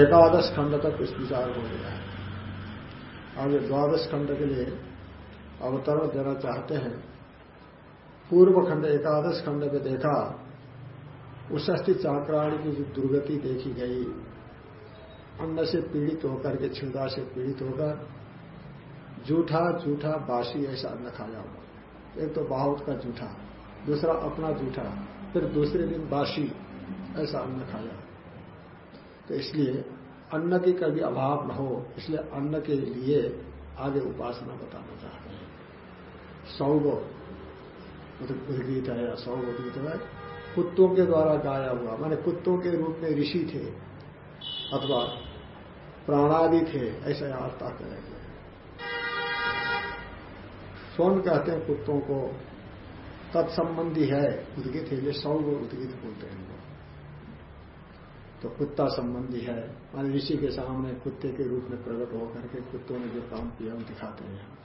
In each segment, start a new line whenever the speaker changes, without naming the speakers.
एकादश खंड तक इस विचार हो गया है। आगे द्वादश खंड के लिए अवतरण देना चाहते हैं। पूर्व खंड एकादश खंड में देखा उषस्थि चाक्राणी की जो दुर्गति देखी गई, अन्न से पीड़ित होकर के छिड़ा से पीड़ित होकर, जूठा जूठा बासी ऐसा अन्न खाया हुआ। एक तो बाहुत का जूठा, दूसरा अपना जूठा, फिर दूसरे दिन बासी ऐसा अन्न खाया। तो इसलिए अन्न की कभी अभाव न हो, इसलिए अन्न के लिए आगे उपासना बताना चाहते हैं। सौग उद्गीत है या सौग उद्गीत है, कुत्तों के द्वारा गाया हुआ, माने कुत्तों के रूप में ऋषि थे, अथवा प्राणादि थे, ऐसा याद करेंगे। स्वर्ण कहते हैं कुत्तों को, तत्संबंधी है, उद्गित है, ये सौ वो उद्गित बोलते हैं। तो कुत्ता संबंधी है। मान ऋषि के सामने कुत्ते के रूप में प्रकट होकर के कुत्तों ने जो काम किया, वो दिखाते हैं।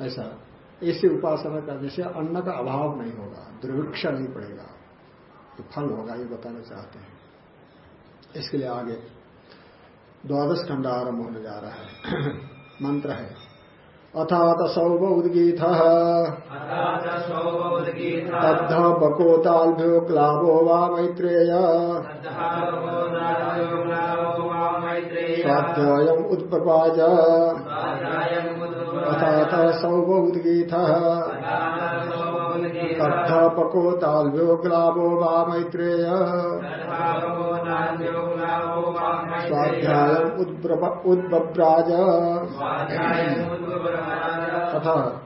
ऐसा। ऐसी उपासना करने से अन्न का अभाव नहीं होगा दुर्भिक्ष नहीं पड़ेगा। तो फल होगा, ये बताना चाहते हैं। इसके लिए आगे, द्वादश खंड आरंभ होने जा रहा है। मंत्र है। अथात सौभ उद्गीत तद्ध बकोताभ्यो क्लाभो वा मैत्रेय। स्वाध्याय उत्पाज अथात सौभ उद्गीत तद्ध पकोताभ्यो ग्लाभो वा मैत्रेय। स्वाध्याय उद्ब्राज तथा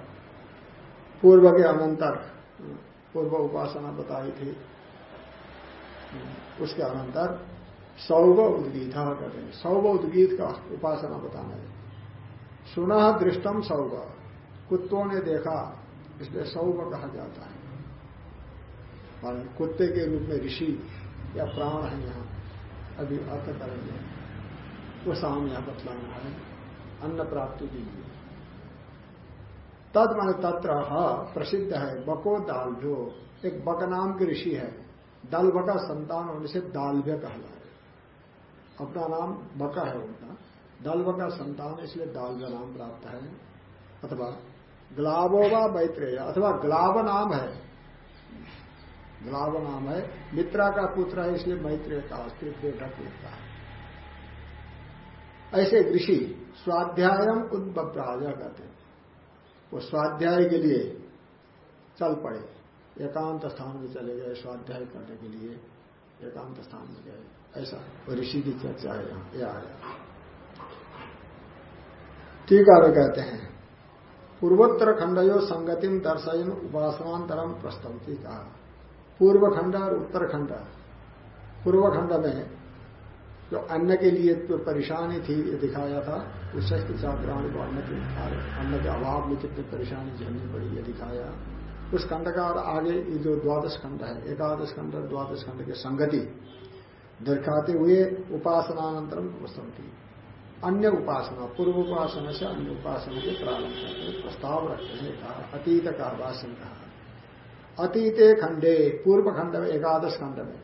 पूर्व के अनंतर पूर्व उपासना बताई थी। उसके अनंतर सौव उद्गीत कहते हैं। सौव उद्गीत का उपासना बताना है। सुना दृष्टम सौव। कुत्तों ने देखा इसलिए सौव कहा जाता है। कुत्ते के रूप में ऋषि या प्राण है यहाँ। अभी अर्थ करेंगे। वो शाम यहाँ बतलाना है। अन्न प्राप्ति के लिए। तद मान तत्र प्रसिद्ध है बको दाल जो एक बक नाम के ऋषि है। दल्भ का संतान होने से दाल्भ्य कहला है। अपना नाम बका है उनका। दल्भ का संतान इसलिए दाल्भ्य नाम प्राप्त है। अथवा ग्लाबोवा मैत्रेय, अथवा ग्लाब नाम है। ग्लाब नाम है। मित्रा का पुत्र है, इसलिए मैत्रेय का अस्तित्व बेटा पुत्र है ऐसे ऋषि स्वाध्यायम उद्बप्राजा कहते हैं। वो स्वाध्याय के लिए चल पड़े। एकांत स्थान में चले गए, स्वाध्याय करने के लिए एकांत स्थान में गए। ऐसा वो ऋषि की चर्चा है यहाँ। ये आया टीका में कहते हैं। पूर्वोत्तर खंडयो संगतिम दर्शयन उपासनांतरम प्रस्तवती कहा। पूर्व खंड और उत्तरखंड। पूर्व खंड में जो अन्न के लिए जो परेशानी थी, ये दिखाया था उससे छात्राओं को अन्न के अन्न के अभाव में कितनी परेशानी झेलनी पड़ी, ये दिखाया। उस खंड का और आगे ये जो द्वादश खंड है, एकादश खंड द्वादश खंड की संगति दिखाते हुए उपासनानंतरम वसंती अन्य उपासना पूर्व उपासना से अन्य उपासना के प्रारंभ करते प्रस्ताव रखते हैं, कहा, अतीत का भाषण कहा। अतीते खंडे पूर्व खंड में, एकादश खंड में।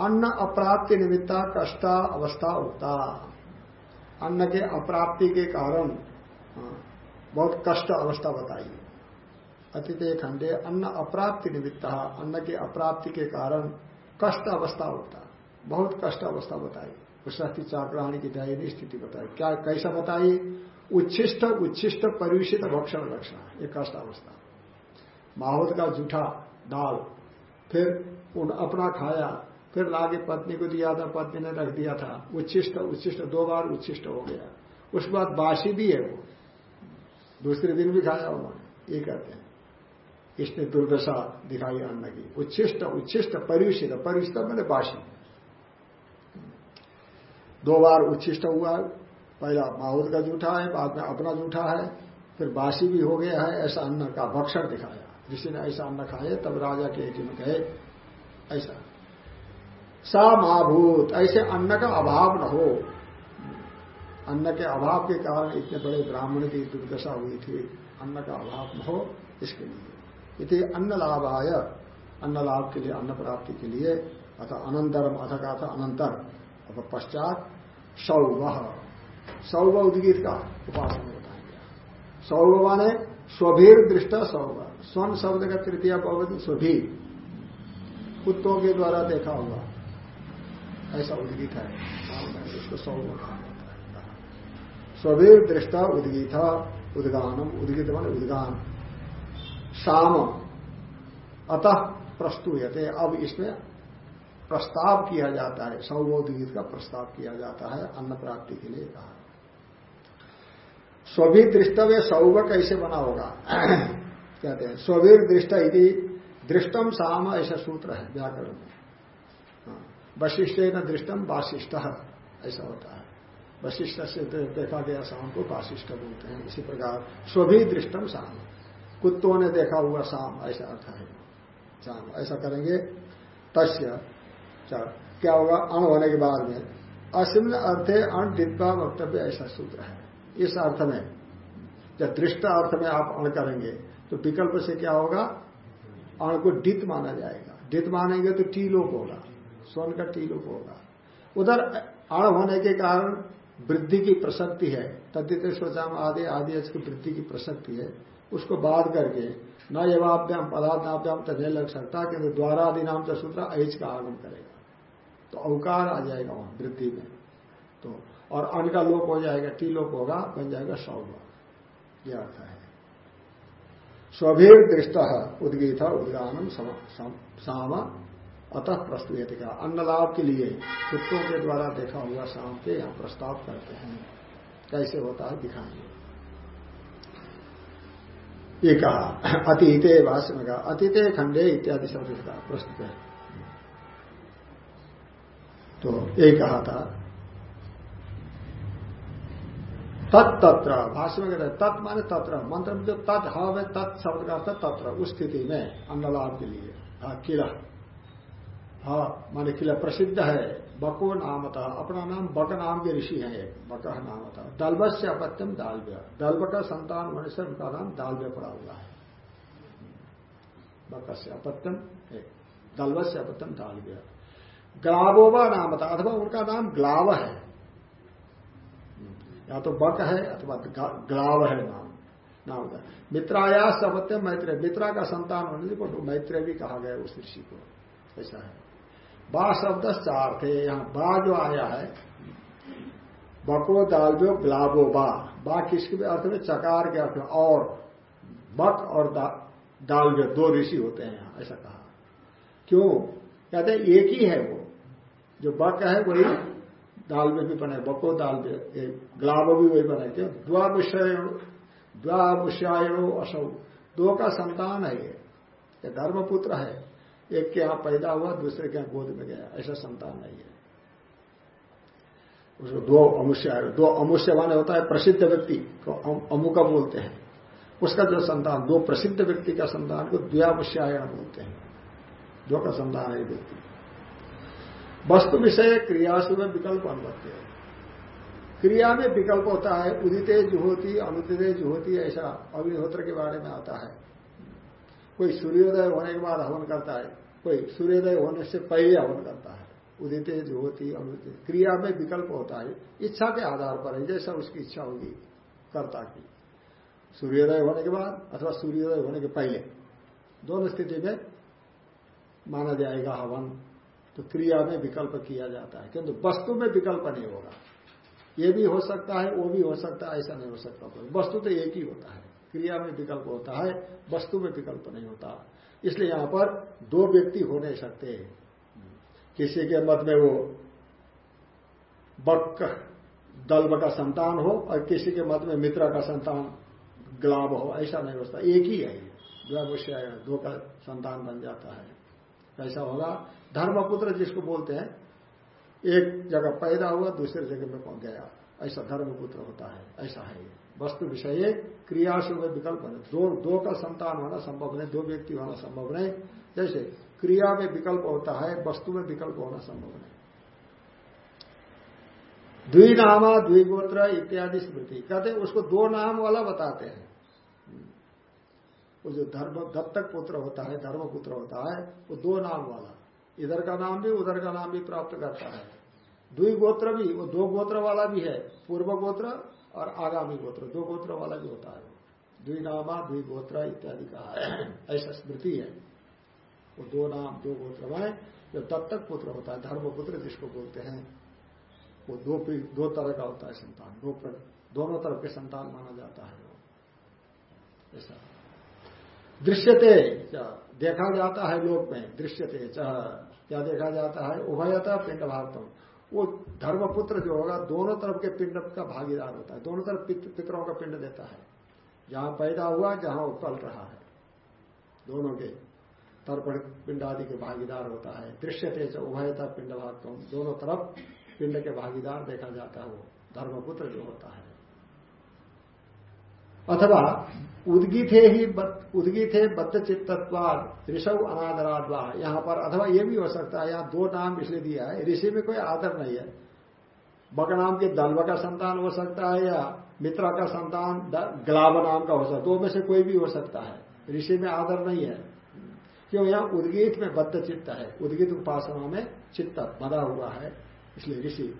अन्न अप्राप्ति निमित्ता कष्टा अवस्था उगता अन्न के अप्राप्ति के कारण बहुत कष्ट अवस्था बताई। अतिथि खंडे, अन्न अप्राप्ति निमित्ता, अन्न के अप्राप्ति के कारण कष्ट अवस्था उगता बहुत कष्ट अवस्था बताई। उसकी चाक्राणी की दयनीय स्थिति बताई। क्या कैसा बताई उच्छिष्ट उच्छिष्ट परिविषित भक्षण लक्षण ये कष्ट अवस्था। माहौत का जूठा दाल फिर उन अपना खाया। फिर लागे पत्नी को दिया था, पत्नी ने रख दिया था। उच्छिष्ट उच्छिष्ट, दो बार उच्छिष्ट हो गया। उसके बाद बासी भी है वो। दूसरे दिन भी खाया उन्होंने। ये कहते हैं। इसने दुर्दशा दिखाई अन्न की उच्छिष्ट उच्छिष्ट परिषित परिषित मैंने बासी। दो बार उच्छिष्ट हुआ। पहला माहौल का जूठा है, बाद में अपना जूठा है, फिर बासी भी हो गया है, ऐसा अन्न का भक्षण दिखाया। जिसने ने ऐसा अन्न खाए, तब राजा के एक में कहे, ऐसा। सा महाभूत ऐसे अन्न का अभाव न हो। अन्न के अभाव के कारण इतने बड़े ब्राह्मण की दुर्दशा हुई थी। अन्न का अभाव न हो, इसके लिए। इति अन्न लाभ आय अन्न लाभ के लिए, अन्न प्राप्ति के लिए। अथा अनंतरम, अथ का था अनंतर। अब पश्चात सौव सौव उदगित का उपासना बताया। गया सौव माने स्वभीर दृष्ट सौव स्वर्ण शब्द का तृतीय भगवती स्वभीर कुत्तों के द्वारा देखा होगा ऐसा उद्गीत है। सौव कहा स्वभीर दृष्टा उद्गीत उद्गानम उद्गीत मान उद्गान। शाम अतः प्रस्तुयते। अब इसमें प्रस्ताव किया जाता है। सौबोधगीत का प्रस्ताव किया जाता है अन्न प्राप्ति के लिए कहा। स्वभी दृष्टव्य सौव कैसे बना होगा? कहते हैं स्ववीर दृष्ट यदि दृष्टम साम ऐसा सूत्र है व्याकरण में। हाँ। वशिष्ठ न दृष्टम वाशिष्ठ ऐसा होता है। वशिष्ठ से देखा गया शाम को वाशिष्ठ बोलते हैं। इसी प्रकार स्वभी दृष्टम शाम कुत्तों ने देखा हुआ शाम ऐसा अर्थ है। शाम ऐसा करेंगे, तस्य क्या होगा? अण होने के बाद में। असिम अर्थे अण दित्वा वक्तव्य ऐसा सूत्र है। इस अर्थ में, जब दृष्ट अर्थ में आप अण करेंगे तो विकल्प से क्या होगा? अण को डित माना जाएगा। डित मानेंगे तो टी लोप होगा। स्वर्ण का टी लोप होगा। उधर अण होने के कारण वृद्धि की प्रसक्ति है। तद्दित स्वचाम आदि आदि की वृद्धि की प्रसक्ति है। उसको बाध करके न एवाभ्याम पदार्थाभ्याम तो नहीं लग सकता, किंतु द्वारादि नाम का सूत्र ऐज का आगम करेगा। तो अवकार आ जाएगा वहाँ वृद्धि में। तो और अन्न का लोप हो जाएगा टी लोप होगा, बन जाएगा सौभ। यह अर्थ है। स्वभीर दृष्ट उदगीत उदगानम साम अतः प्रस्तुत का। अन्न लाभ के लिए कुत्तों के द्वारा देखा हुआ शाम के यहाँ प्रस्ताव करते हैं। कैसे होता है दिखाएँगे। ये कहा, अतीते भाष्य में कहा अतीते खंडे इत्यादि शब्द का प्रस्तुत है। तो ये कहा था। तत्त्र भाष्य में कहते हैं, तत् माने तत्र, मंत्र में जो तत् हव है तत् शब्द का अर्थ तत्र, उस स्थिति में, अन्नलाभ के लिए। हा, किला। हा, माने किला प्रसिद्ध है, बको नामता, अपना नाम बक नाम के ऋषि है एक, बक नामता। दलबस से अपत्यम दालव्य। दल्ब का संतान होने से उनका नाम दालव्य पड़ा हुआ है। बक से अपत्यम दलबस से अपत्यम दालव्य। ग्लावोवा नामता अथवा उनका नाम ग्लाव है। या तो बक है अथवा ग्लाव है नाम नाम होता मित्राया सपत्यम मैत्रेय मित्रा का संतान होने से मैत्रेय भी कहा गया उस ऋषि को। ऐसा है। बा शब्द चार थे यहाँ बा जो आया है बको दालबो ग्लाबो बा। बा किसके अर्थ में? चकार के अर्थ में। और बक और दा, दालव्य दो ऋषि होते हैं ऐसा कहा। क्यों? कहते एक ही है वो। जो बक है वही दाल में भी बने, बको दाल में ग्लाब भी वही बने क्यों? द्वामुष्यायणो द्वामुष्यायणो असौ। दो का संतान है ये। धर्मपुत्र है। एक के यहाँ पैदा हुआ, दूसरे के यहाँ गोद में गया। ऐसा संतान नहीं है। उसको दो अमुष्य दो अमुष्य माने होता है प्रसिद्ध व्यक्ति को अमुका बोलते हैं। उसका जो संतान, दो प्रसिद्ध व्यक्ति का संतान को द्व्यामुष्यायण बोलते हैं। दो का संतान है व्यक्ति। वस्तु विषय क्रियाशु में विकल्प अनुभव है। क्रिया में विकल्प होता है, उदिते जुहोती, अनुदिते जुहोती, ऐसा अग्निहोत्र के बारे में आता है। कोई सूर्योदय होने के बाद हवन करता है, कोई सूर्योदय होने से पहले हवन करता है। उदित ज्योति अनुदित, क्रिया में विकल्प होता है, इच्छा के आधार पर है, जैसा उसकी इच्छा होगी, कर्ता की। सूर्योदय होने के बाद अथवा सूर्योदय होने के पहले, दोनों स्थिति में माना जाएगा हवन। तो क्रिया में विकल्प किया जाता है। किंतु वस्तु में विकल्प नहीं होगा ये भी हो सकता है, वो भी हो सकता है, ऐसा नहीं हो सकता। कोई वस्तु तो एक ही होता है। क्रिया में विकल्प होता है, वस्तु में विकल्प नहीं होता। इसलिए यहाँ पर दो व्यक्ति हो नहीं सकते। किसी के मत में वो बक दल्ब का संतान हो और किसी के मत में मित्र का संतान, ग्लाब हो, ऐसा नहीं होता एक ही है। दो का संतान बन जाता है। कैसा होगा धर्मपुत्र जिसको बोलते हैं, एक जगह पैदा हुआ, दूसरे जगह में पहुँच गया? ऐसा धर्मपुत्र होता है, ऐसा है वस्तु विषय क्रिया से वह विकल्प बने दो दो का संतान होना संभव नहीं, दो व्यक्ति होना संभव नहीं। जैसे, क्रिया में विकल्प होता है, वस्तु में विकल्प होना संभव नहीं। द्विनामा, द्विगोत्र इत्यादि स्मृति। कहते हैं, उसको दो नाम वाला बताते हैं। वो जो धर्म, दत्तक पुत्र होता है, धर्मपुत्र होता है, वो दो नाम वाला। इधर का नाम भी उधर का नाम भी प्राप्त करता है। द्विगोत्र भी, वो दो गोत्र वाला भी है, पूर्व गोत्र और आगामी गोत्र, दो गोत्र वाला भी होता है। द्विनामा द्विगोत्र इत्यादि कहा है। ऐसा स्मृति है। वो दो नाम, दो गोत्र में जो दत्तक पुत्र होता है, धर्मपुत्र जिसको बोलते हैं, वो दो दो तरह का होता है संतान। दो दोनों तरफ़ के संतान माना जाता है। वो ऐसा। दृश्यते देखा जाता है लोक में, दृश्यते क्या देखा जाता है, उभयता पिंड भारतम वो धर्मपुत्र जो होगा, दोनों तरफ़ के पिंड का भागीदार होता है। दोनों तरफ़ पितरों का पिंड देता है। जहाँ पैदा हुआ, जहाँ वो पल रहा है। दोनों के तर्पण पिंड आदि के भागीदार होता है। दृश्य तेज उभयता पिंड भाग दोनों तरफ़ पिंड के भागीदार देखा जाता है वो। धर्मपुत्र जो होता है। अथवा उदगिथे ही उदगिथे बद्ध चित्तत्वाद ऋषभ अनादराद्वा, यहाँ पर, अथवा यह भी हो सकता है, यहाँ दो नाम इसलिए दिया है, ऋषि में कोई आदर नहीं है। बक नाम के दल्व का संतान हो सकता है या मित्रा का संतान ग्लाब नाम का हो सकता है, दो में से कोई भी हो सकता है, ऋषि में आदर नहीं है। क्यों, यहाँ उदगीत में बद्ध चित्त है, उदगित उपासना में चित्त बदा हुआ है, इसलिए ऋषि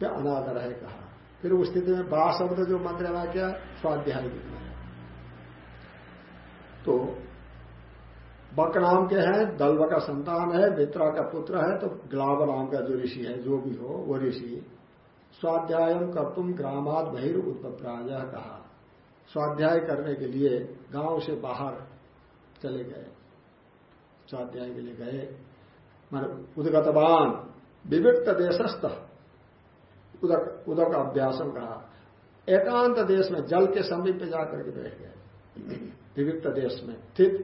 पे अनादर है कहा। फिर उस स्थिति में बा शब्द जो मंत्र वाक्य स्वाध्याय लिखना है। तो बक नाम के हैं दल्व का संतान है मित्रा का पुत्र है तो ग्लाव नाम का जो ऋषि है, जो भी हो, वो ऋषि, स्वाध्याय कर तुम ग्रामाद बहिर उत्पत्राज कहा। स्वाध्याय करने के लिए गाँव से बाहर चले गए। स्वाध्याय के लिए गए। मान उदगतवान, विविक्त देशस्थ। उदक उदक अभ्यासम कहा। एकांत देश में जल के समीप पे जाकर के बैठ गए विविक्त देश में स्थित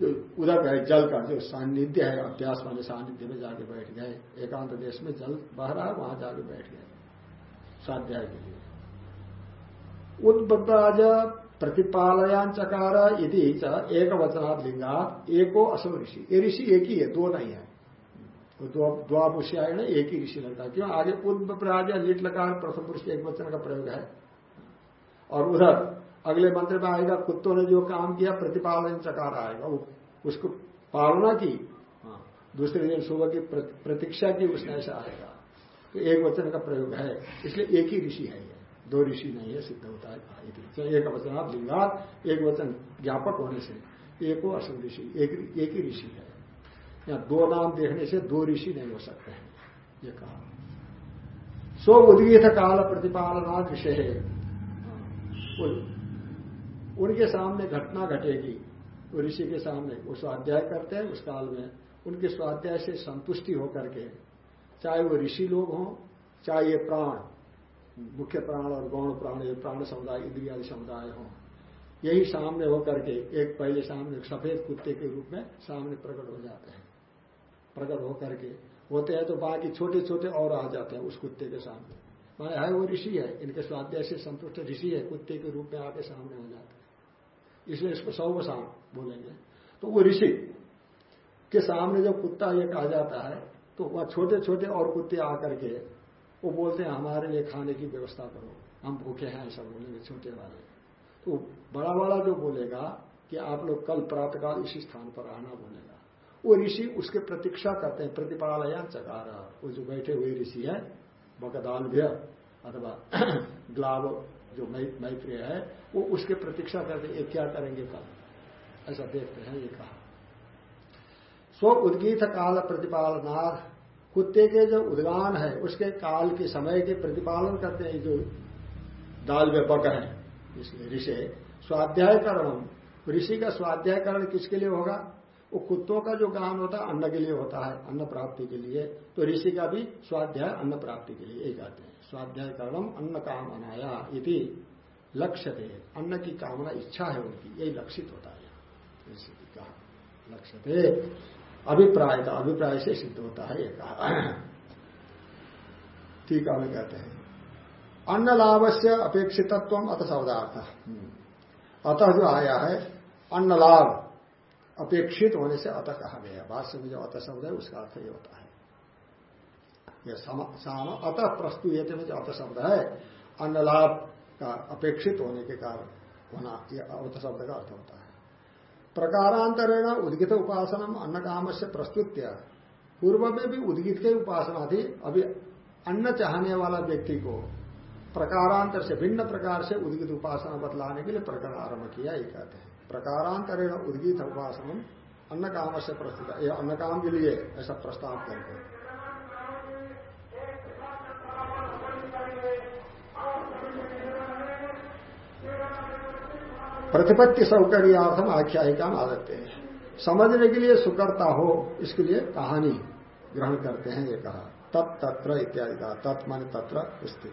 जो उदक है, जल का जो सान्निध्य है, अभ्यास वाले सान्निध्य में जाके बैठ गए। एकांत देश में जल बह रहा है वहाँ जाके बैठ गए स्वाध्याय के लिए। उद्बद्धाज प्रतिपालयान चकार यदि एक वचनात् लिंगात एको असम ऋषि ये ऋषि एक ही है, दो नहीं है। द्वापुष्य है ना एक ही ऋषि लगता है क्यों? आगे पूर्व उद्प्राज लिट लगा प्रथम पुरुष एक वचन का प्रयोग है। और उधर अगले मंत्र में आएगा कुत्तों ने जो काम किया प्रतिपालन चकार आएगा। वो उसको पालना की हाँ। दूसरे दिन सुबह की प्रतीक्षा की उसने ऐसा आएगा। तो एक वचन का प्रयोग है। इसलिए एक ही ऋषि है ये। दो ऋषि नहीं है सिद्ध होता है एक वचन आप लिंगा एक वचन ज्ञापक होने से। एक एको असम ऋषि एक ही ऋषि है। या दो नाम देखने से दो ऋषि नहीं हो सकते हैं, ये कहा। सो उद्गीत काल प्रतिपालना विषय है। उनके सामने घटना घटेगी ऋषि के सामने, वो स्वाध्याय करते हैं उस काल में, उनके स्वाध्याय से संतुष्टि होकर के, चाहे वो ऋषि लोग हों, चाहे ये प्राण, मुख्य प्राण और गौण प्राण, ये प्राण समुदाय, इंद्रिया समुदाय हों, यही सामने होकर के एक पहले सामने सफ़ेद कुत्ते के रूप में सामने प्रकट हो जाते हैं। प्रकट होकर के होते हैं तो बाकी छोटे छोटे और आ जाते हैं उस कुत्ते के सामने। माने है वो ऋषि है, इनके स्वाध्याय से संतुष्ट ऋषि है, कुत्ते के रूप में आके सामने हो जाते हैं। इसलिए इसको सौ शाम बोलेंगे। तो वो ऋषि के सामने जब कुत्ता एक आ जाता है तो वह छोटे छोटे और कुत्ते आकर के वो बोलते हैं, हमारे लिए खाने की व्यवस्था करो। हम भूखे हैं ऐसा बोलेंगे छोटे वाले। तो बड़ा बड़ा जो बोलेगा कि आप लोग कल प्रातः काल इसी स्थान पर आना बोलेगा। वो ऋषि उसके प्रतीक्षा करते हैं प्रतिपालयान चकार। वो जो बैठे हुए ऋषि है बकदालभ्य अथवा ग्लाव जो मैत्रेय है, वो उसके प्रतीक्षा करते ये क्या करेंगे कल? ऐसा देखते हैं, ये कहा। स्व उद्गीत काल प्रतिपालनार्थ, कुत्ते के जो उद्गान है, उसके काल के समय के प्रतिपालन करते हैं, जो दाल व्यापक है इसलिए ऋषि स्वाध्याय करण ऋषि का स्वाध्याय करण किसके लिए होगा? वो कुत्तों का जो गान होता है, अन्न के लिए होता है, अन्न प्राप्ति के लिए। तो ऋषि का भी स्वाध्याय अन्न प्राप्ति के लिए, यही कहते हैं। स्वाध्याय करणम अन्न काम अनाया इति लक्ष्य थे अन्न की कामना, इच्छा है उनकी, यही लक्षित होता है ऋषि की कहा लक्ष्य थे अभिप्राय का अभिप्राय से सिद्ध होता है, ये कहा। ठीक है कहते हैं। अन्न लाभ से अपेक्षितत्व अत शब्दार्थ अतः जो आया है, अन्न लाभ। अपेक्षित होने से अत कहा गया है। भाष्य में जो अत शब्द है, उसका अर्थ ही होता है। यह साम अतः प्रस्तुत में जो अत शब्द है अन्न लाभ का अपेक्षित होने के कारण होना, यह अत शब्द का अर्थ होता है। प्रकारांतरेण उद्गित उपासना अन्न काम से प्रस्तुत पूर्व में भी उद्गित की उपासना थी अभी अन्न चाहने वाला व्यक्ति को प्रकारांतर से, भिन्न प्रकार से उद्गित उपासना बतलाने के लिए प्रकरण आरंभ किया, ये कहते हैं। प्रकारांतरेण उद्गीत उपासन अन्न काम से प्रस्तुत यह अन्न काम के लिए ऐसा प्रस्ताव करके प्रतिपत्ति सौकर्यार्थम आख्यायिका आदत्ते। हैं समझने के लिए सुकर्ता हो, इसके लिए कहानी ग्रहण करते हैं, ये कहा। तत्त्र इत्यादि का तत् मान तत्र स्थित।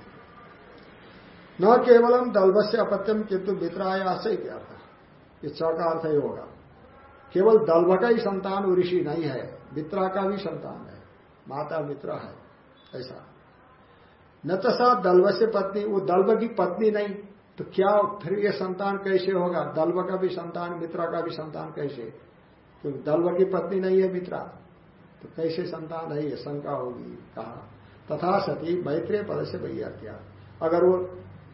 न केवलम दलबस्य अपत्यम किंतु मित्रायास इत्यार्थ ये च का अर्थ ही होगा केवल दल्भ का ही संतान ऋषि नहीं है, मित्रा का भी संतान है, माता मित्र है, ऐसा। न तो सा दल्भ से पत्नी, वो दल्भ की पत्नी नहीं तो क्या फिर ये संतान कैसे होगा? दल्भ का भी संतान, मित्रा का भी संतान कैसे? क्योंकि तो दल्भ की पत्नी नहीं है, मित्रा। तो कैसे संतान है, ये शंका होगी, कहा। तथा सती मैत्रेय पद से भैया क्या अगर वो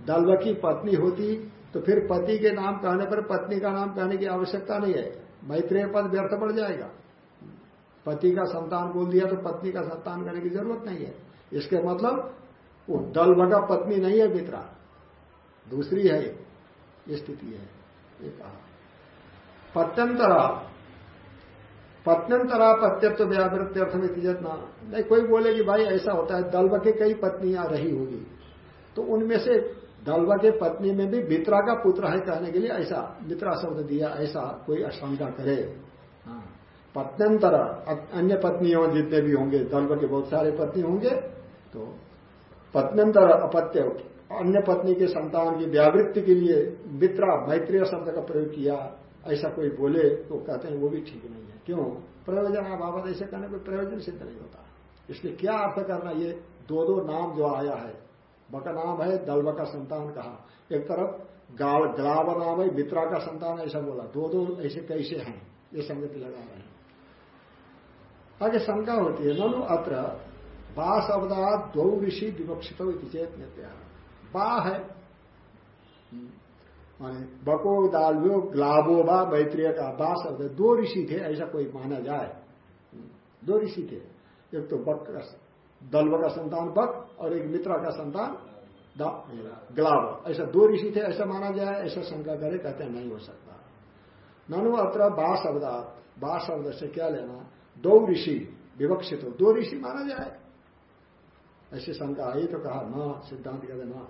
दल्भ की पत्नी होती तो फिर पति के नाम कहने पर पत्नी का नाम कहने की आवश्यकता नहीं है। मैत्रेय पद व्यर्थ पड़ जाएगा। पति का संतान बोल दिया तो पत्नी का संतान करने की ज़रूरत नहीं है। इसके मतलब वो दल बगा पत्नी नहीं है मित्रा। दूसरी है, ये स्थिति है। ये कहा। पत्यंतरा। पत्यंतरा पत्यत्व व्यावृत्त्यर्थ में ना नहीं, कोई बोले कि भाई ऐसा होता है दल के कई पत्नियाँ रही होगी। तो उनमें से दलवा के पत्नी में भी मित्रा का पुत्र है कहने के लिए ऐसा मित्रा शब्द दिया ऐसा कोई आशंका करे। हाँ। पत्यंतर अन्य पत्नियों जितने भी होंगे दलव के बहुत सारे पत्नी होंगे तो पत्नंतर अपत्य अन्य पत्नी के संतान की व्यावृत्ति के लिए मित्रा मैत्रीय शब्द का प्रयोग किया ऐसा कोई बोले तो कहते हैं वो भी ठीक नहीं है। क्यों? प्रयोजन अभाव ऐसे करने पर प्रयोजन सिद्ध नहीं होता। इसलिए क्या अर्थ करना ये दो दो नाम जो आया है बका नाम है दलव का संतान कहा। एक तरफ़ ग्लाव नाम है, मित्रा का संतान, ऐसा बोला। दो दो ऐसे कैसे हैं? ये संगति लगा रहे हैं। आगे शंका होती है, ननु अत्र, बा शब्दात दो ऋषि विवक्षित चेत नित्या। बा है, माने बको, दाल्यो ग्लाबो बा, मैत्रिय का बा शब्द दो ऋषि थे, ऐसा कोई माना जाए। दो ऋषि थे। एक तो बक दल्व का संतान बक और एक मित्रा का संतान ग्लाव। ऐसा दो ऋषि थे, ऐसा माना जाए ऐसा शंका करे कहते हैं, नहीं हो सकता। ननु अत्र बा शब्दात। बा शब्द से क्या लेना? दो ऋषि विवक्षित हो। दो ऋषि माना जाए ऐसी शंका आई तो कहा, न, सिद्धांत कहते न।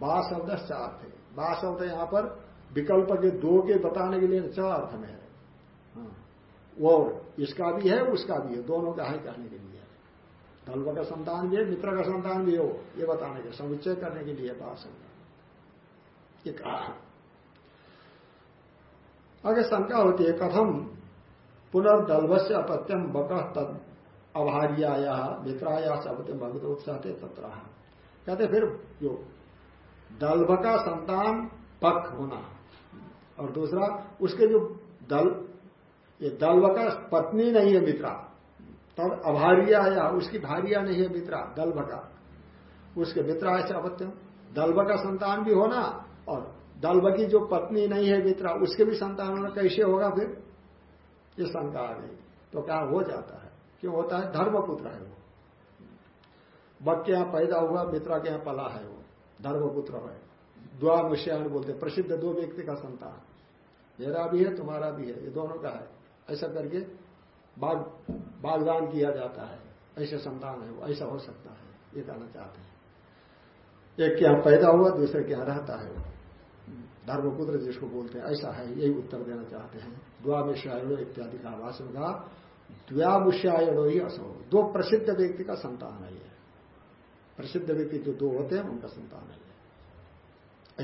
बा शब्द अर्थ है। बा शब्द यहाँ पर विकल्प के दो के बताने के लिए चार अर्थ में है। हाँ। और इसका भी है, उसका भी है। दोनों का है कहने के लिए। धल्व का संतान भी है, मित्र का संतान भी हो, ये बताने के, समुच्चय करने के लिए पास ये कहा आगे शंका होती है, कथम पुनर्दल्भ से अपत्यम बक तद अभार्याया मित्राया अपत्यम भगवत उत्साह तत्र। कहते फिर जो दल्भ का संतान पक होना और दूसरा, उसके जो दल, ये दल्भ का पत्नी नहीं है मित्रा तब अभारिया या उसकी भारिया नहीं है मित्रा दल्भ का उसके मित्रा ऐसे अपत्यम दल्भ का संतान भी होना और दल्भ की जो पत्नी नहीं है मित्रा उसके भी संतान होना कैसे होगा फिर? ये शंका आ गई तो क्या हो जाता है? क्यों होता है? धर्मपुत्र है वो। बक के यहाँ पैदा हुआ मित्रा के यहाँ पला है वो। धर्मपुत्र है। द्वा मुश्यान बोलते प्रसिद्ध दो व्यक्ति का संतान। मेरा भी है, तुम्हारा भी है। ये दोनों का है। ऐसा करके बाग, बागदान किया जाता है। ऐसे संतान है वो, ऐसा हो सकता है। ये कहना चाहते हैं। एक के यहाँ पैदा हुआ, दूसरे के यहाँ रहता है वो। धर्मपुत्र जिसको बोलते हैं, ऐसा है, यही उत्तर देना चाहते हैं। द्वामुष्यायणो इत्यादि का भाषण का द्व्यामुष्यायणो ही असो। दो प्रसिद्ध व्यक्ति का संतान है ये। प्रसिद्ध व्यक्ति जो दो होते हैं, उनका संतान है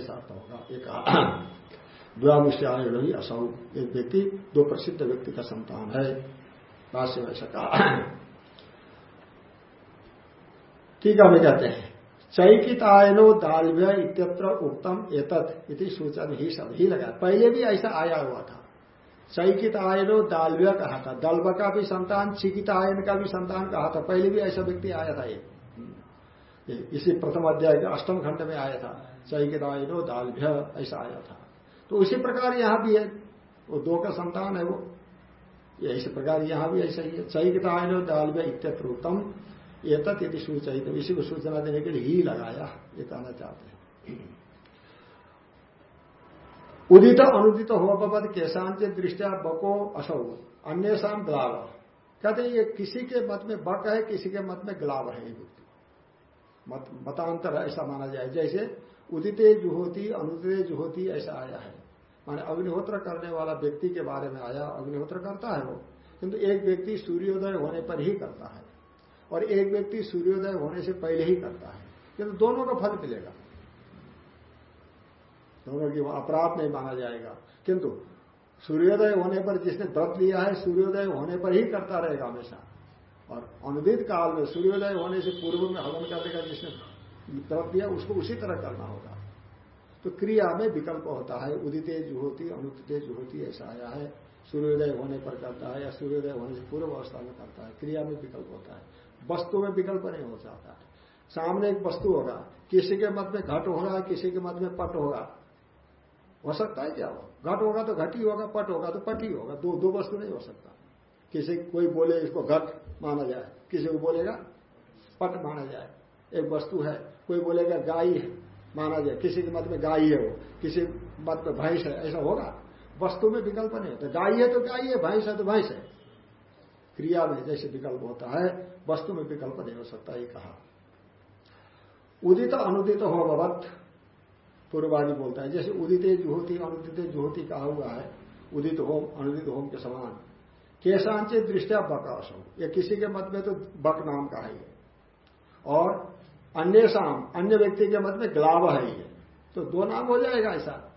ऐसा अर्थ होगा। एक द्वामुष्यायण ही असौ। एक व्यक्ति, दो प्रसिद्ध व्यक्ति का संतान है। भाष्य कहा टीका में कहते हैं। चैकितायनो दालव्य इत्यत्र उत्तम एतत इति सूचन ही सब ही लगा। पहले भी ऐसा आया हुआ था। चैकित आयनो दालव्य कहा था। दल्व का भी संतान चिकित आयन का भी संतान कहा था। पहले भी ऐसा व्यक्ति आया था ये। इसी प्रथम अध्याय के अष्टम खंड में आया था। चैकित आयनो दालभ्य ऐसा आया था। तो उसी प्रकार यहाँ भी है। वो दो का संतान है वो। ये इसी प्रकार यहाँ भी ऐसा ही है। चैकित आयनो दालभ्य इत्यत्र उत्तम एतत यदि सूचित इसी को सूचना देने के लिए ही लगाया, ये कहना चाहते हैं। उदित अनुदित हो बद केशांत दृष्टिया बको असौ अन्य शाम ग्लाव। कहते ये किसी के मत में बक है, किसी के मत में ग्लाव है ये व्यक्ति। मत, मतांतर ऐसा माना जाए, जैसे उदिते जुहोती, अनुदित जुहोती ऐसा आया है। माने अग्निहोत्र करने वाला व्यक्ति के बारे में आया, अग्निहोत्र करता है वो। किंतु एक व्यक्ति सूर्योदय होने पर ही करता है और एक व्यक्ति सूर्योदय होने से पहले ही करता है। किंतु दोनों का फल मिलेगा। दोनों की अपराध नहीं माना जाएगा। किंतु सूर्योदय होने पर जिसने व्रत लिया है, सूर्योदय होने पर ही करता रहेगा हमेशा। और अनुदित काल में सूर्योदय होने से पूर्व में हवन करने का जिसने व्रत लिया, उसको उसी तरह करना होगा। तो क्रिया में विकल्प होता है। उदिते जुहोती अनुदिते जुहोती, ऐसा आया है। सूर्योदय होने पर करता है या सूर्योदय होने से पूर्व अवस्था में करता है। क्रिया में विकल्प होता है। वस्तु में विकल्प नहीं हो जाता। है सामने एक वस्तु होगा। किसी के मत में घट होगा, किसी के मत में पट होगा। हो सकता है क्या वो घट होगा तो घट ही होगा, पट होगा तो पट ही होगा। दो दो वस्तु नहीं हो सकता। किसी, कोई बोले इसको घट माना जाए। किसी को बोलेगा पट माना जाए। एक वस्तु है। कोई बोलेगा गाय माना जाए, किसी के मत में गाय है वो किसी मत में भैंस है, ऐसा होगा? वस्तु में विकल्प नहीं होता गाय है तो गाय है, भैंस है तो भैंस है। क्रिया में जैसे विकल्प होता है, वस्तु में विकल्प नहीं हो सकता, ये कहा। उदित अनुदित हो भवत, पूर्वादि बोलता है। जैसे उदित जुहोती, अनुदित जुहोती कहा हुआ है, उदित होम, अनुदित होम के समान। केशांचे दृष्टिया बकाश हो या किसी के मत में तो बक नाम का है और अन्य शाम अन्य व्यक्ति के मत में ग्लाव है ये। तो दो नाम हो जाएगा ऐसा।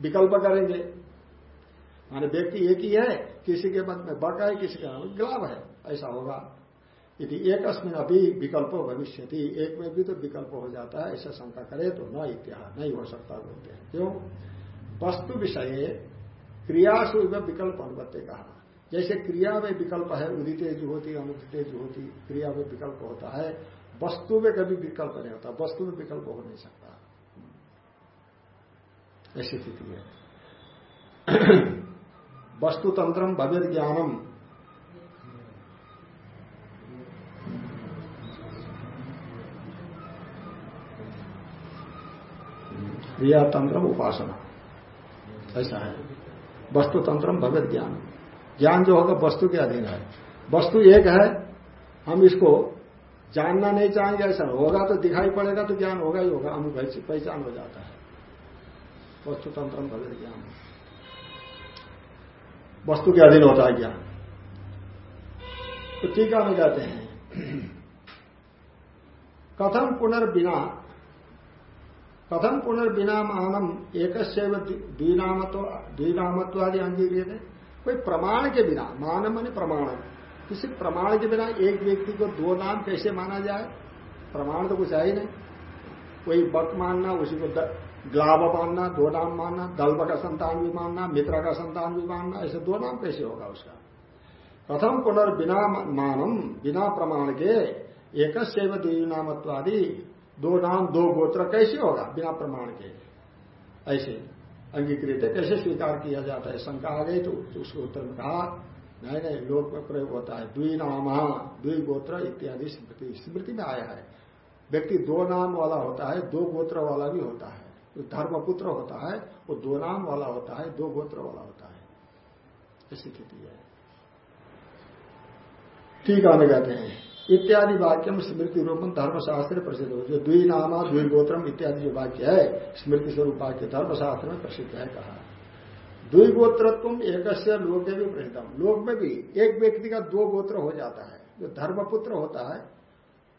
विकल्प करेंगे। माने व्यक्ति एक ही है, किसी के मत में बक है, किसी का ग्लाव है। ऐसा होगा। यदि एक अभी विकल्प भविष्य एक में भी तो विकल्प हो जाता है, ऐसा शंका करे तो न इत्याह, नहीं हो सकता बोलते हैं। क्यों? वस्तु विषय क्रियासु विकल्प अनुपत्ति कहा। जैसे क्रिया में विकल्प है, उदिते जो होती अनुदिते जो होती क्रिया में विकल्प होता है वस्तु में कभी विकल्प नहीं होता, वस्तु में विकल्प हो नहीं सकता। ऐसी स्थिति है। वस्तुतंत्रम भव्य ज्ञानम। क्रिया तंत्र उपासना। ऐसा है। वस्तु तंत्र भगवत ज्ञान ज्ञान जो होगा वस्तु के अधीन है। वस्तु एक है, हम इसको जानना नहीं चाहेंगे ऐसा होगा तो दिखाई पड़ेगा तो ज्ञान होगा ही होगा हम पहचान हो जाता है। वस्तु तंत्र ज्ञान। वस्तु के अधीन होता है ज्ञान। तो टीका में कहते हैं। कथम पुनर्बिना कथम पुनर्बिना मानम एक द्विनामत्व आदि अंगीकृत कोई प्रमाण के बिना मानम मानी प्रमाण। किसी प्रमाण के बिना एक व्यक्ति को दो नाम कैसे माना जाए? प्रमाण तो कुछ है ही नहीं। कोई बक मानना, उसी को ग्लाब मानना, दो नाम मानना, दल्ब का संतान भी मानना, मित्र का संतान भी मानना, ऐसे दो नाम कैसे होगा उसका? प्रथम पुनर्बिना मानम, बिना प्रमाण के एक द्विनामत्वादि, दो नाम, दो गोत्र कैसे होगा? बिना प्रमाण के। ऐसे अंगीकृत है, कैसे स्वीकार किया जाता है? शंका आ गई तो उसको उत्तर में कहा नहीं नहीं, लोक में प्रयोग होता है। द्वि नाम, द्वि गोत्र इत्यादि स्मृति। स्मृति में आया है। व्यक्ति दो नाम वाला होता है, दो गोत्र वाला भी होता है। जो धर्मपुत्र होता है, वो दो नाम वाला होता है, दो गोत्र वाला होता है। ऐसी स्थिति है। ठीक आने कहते हैं। इत्यादि वाक्यम स्मृति रूपम धर्मशास्त्र प्रसिद्ध हो। जो द्वि नामा द्विगोत्रम इत्यादि जो वाक्य है, स्मृति स्वरूप वाक्य धर्मशास्त्र में प्रसिद्ध है, कहा। द्विगोत्रत्व एक लोके भी प्रसिद्धम लोक में भी एक व्यक्ति का दो गोत्र हो जाता है। जो धर्मपुत्र होता है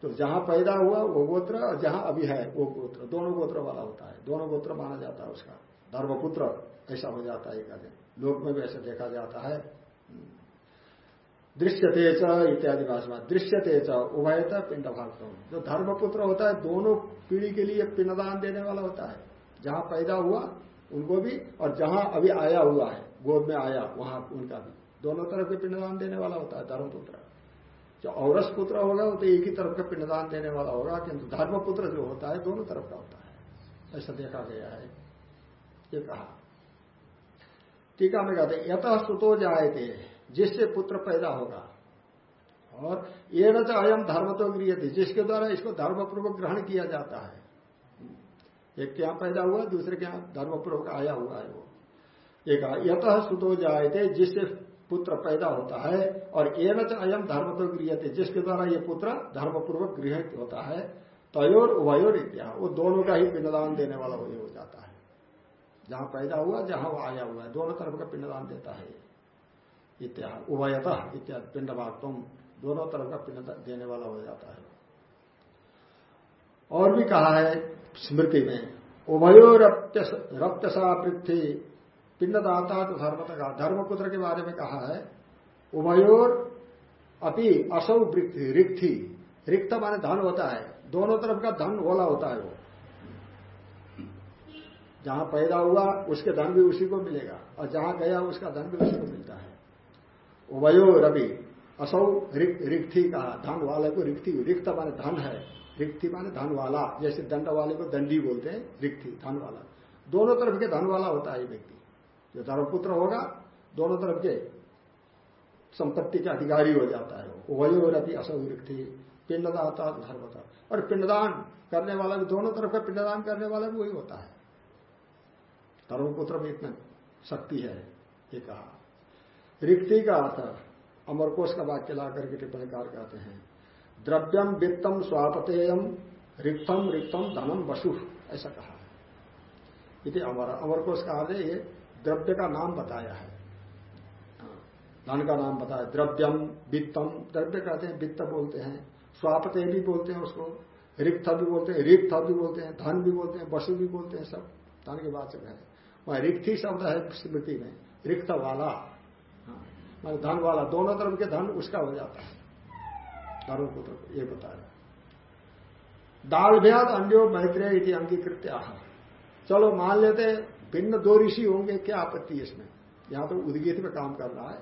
तो जहाँ पैदा हुआ वो गोत्र और जहाँ अभी है वो गोत्र। दोनों गोत्र वाला होता है। दोनों गोत्र माना जाता है उसका। धर्मपुत्र, ऐसा हो जाता है एक लोक में भी ऐसा देखा जाता है। दृश्य तेज इत्यादि भाषा। दृश्य तेज उभयता पिंड भाग जो धर्मपुत्र होता है, दोनों पीढ़ी के लिए पिंडदान देने वाला होता है। जहाँ पैदा हुआ उनको भी, और जहाँ अभी आया हुआ है, गोद में आया, वहाँ उनका भी। दोनों तरफ़ के पिंडदान देने वाला होता है धर्मपुत्र जो औरस पुत्र होगा वो तो एक ही तरफ़ का पिंडदान देने वाला होगा, किंतु धर्मपुत्र जो होता है, दोनों तरफ़ का होता है। ऐसा देखा गया है। ये कहा। टीका में कहते यथ सुतो थे जिससे पुत्र पैदा होगा। और ये न अयम धर्म तो गृह जिसके द्वारा इसको धर्मपूर्वक ग्रहण किया जाता है। एक क्या पैदा हुआ, दूसरे क्या धर्मपूर्वक आया हुआ है वो। एक यत सुतो जाए थे जिससे पुत्र पैदा होता है, और ये अयम धर्म गृह थे जिसके द्वारा ये पुत्र धर्मपूर्वक गृह होता है, तयोर उभयोर इत्या। वो दोनों का ही पिंडदान देने वाला वही हो जाता है। जहाँ पैदा हुआ, जहाँ वो आया हुआ है, दोनों तरफ़ का पिंडदान देता है। इत्या, उभयता इत्यादि पिंड तुम दोनों तरफ़ का पिंड देने वाला हो जाता है। और भी कहा है स्मृति में उभयो रक्तसा पृथ्वी पिंडदाता तो धर्मता का धर्मपुत्र के बारे में कहा है, उभयोर अपि असौ वृत्ति रिक्थी रिक्त माने धन होता है, दोनों तरफ़ का धन होला होता है वो। जहाँ पैदा हुआ, उसके धन भी उसी को मिलेगा, और जहाँ गया, उसका धन भी उसी को मिलता है। उभयो रवि असौ रिक्ति कहा, धन वाले को रिक्ति, रिक्त माने धन है। रिक्ति माने धन वाला जैसे दंड वाले को दंडी बोलते हैं, रिक्ति धन वाला दोनों तरफ़ के धन वाला होता है व्यक्ति। जो धर्मपुत्र होगा, दोनों तरफ़ के संपत्ति के अधिकारी हो जाता है उभयो रवि असौ रिक्ति, पिंडदाता धर्मता। और पिंडदान करने वाला भी दोनों तरफ़ का पिंडदान करने वाला भी वही होता है। धर्मपुत्र में इतना शक्ति है, ये कहा। रिक्ति का अर्थ अमरकोश का वाक्य ला करके टिप्पणीकार कहते हैं। द्रव्यम वित्तम स्वापतेयम रिक्तम रिक्तम धनम वसु ऐसा कहा है। अमर अमर को का अर्थ ये द्रव्य का नाम बताया है। हाँ, धन का नाम बताया द्रव्यम वित्तम द्रव्य कहते हैं वित्त बोलते हैं स्वापते भी बोलते हैं उसको रिक्त भी बोलते हैं रिक्त भी बोलते हैं धन भी बोलते हैं वसु भी बोलते हैं सब धन के वाचक है। वह रिक्ति शब्द है स्मृति में रिक्त वाला मतलब धन वाला दोनों तरफ़ के धन उसका हो जाता है। धर्मपुत्र को ये बताया दाल भ्याद अन्यो मैत्रेय इति अंगीकृत चलो मान लेते भिन्न दो ऋषि होंगे क्या आपत्ति इसमें? यहाँ तो उदगीत में काम कर रहा है।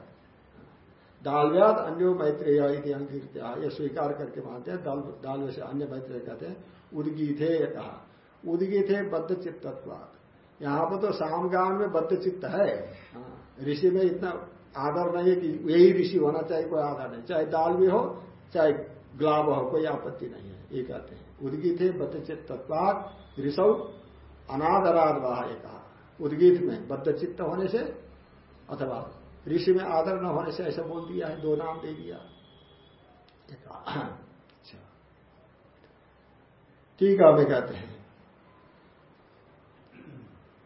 दालव्याद अन्यो मैत्रेय इति अंगीकृत ये स्वीकार करके मानते हैं दाल दाल से अन्य मैत्रेय कहते हैं उदगीथे कहा। उदगीथे बद्ध चित्तत्वाद यहाँ पर तो सामगान में बद्ध चित्त है। हाँ, ऋषि में इतना आदर नहीं है कि यही ऋषि होना चाहिए कोई आदर नहीं। चाहे दाल भी हो चाहे ग्लाब हो, कोई आपत्ति नहीं है, ये कहते हैं। उदगित है बद्धचित तत्वाद ऋषव अनादराद वाह कहा उदगित में बद्धचित्त होने से, अथवा ऋषि में आदर न होने से ऐसा बोल दिया है, दो नाम दे दिया। अच्छा। टीका में कहते हैं।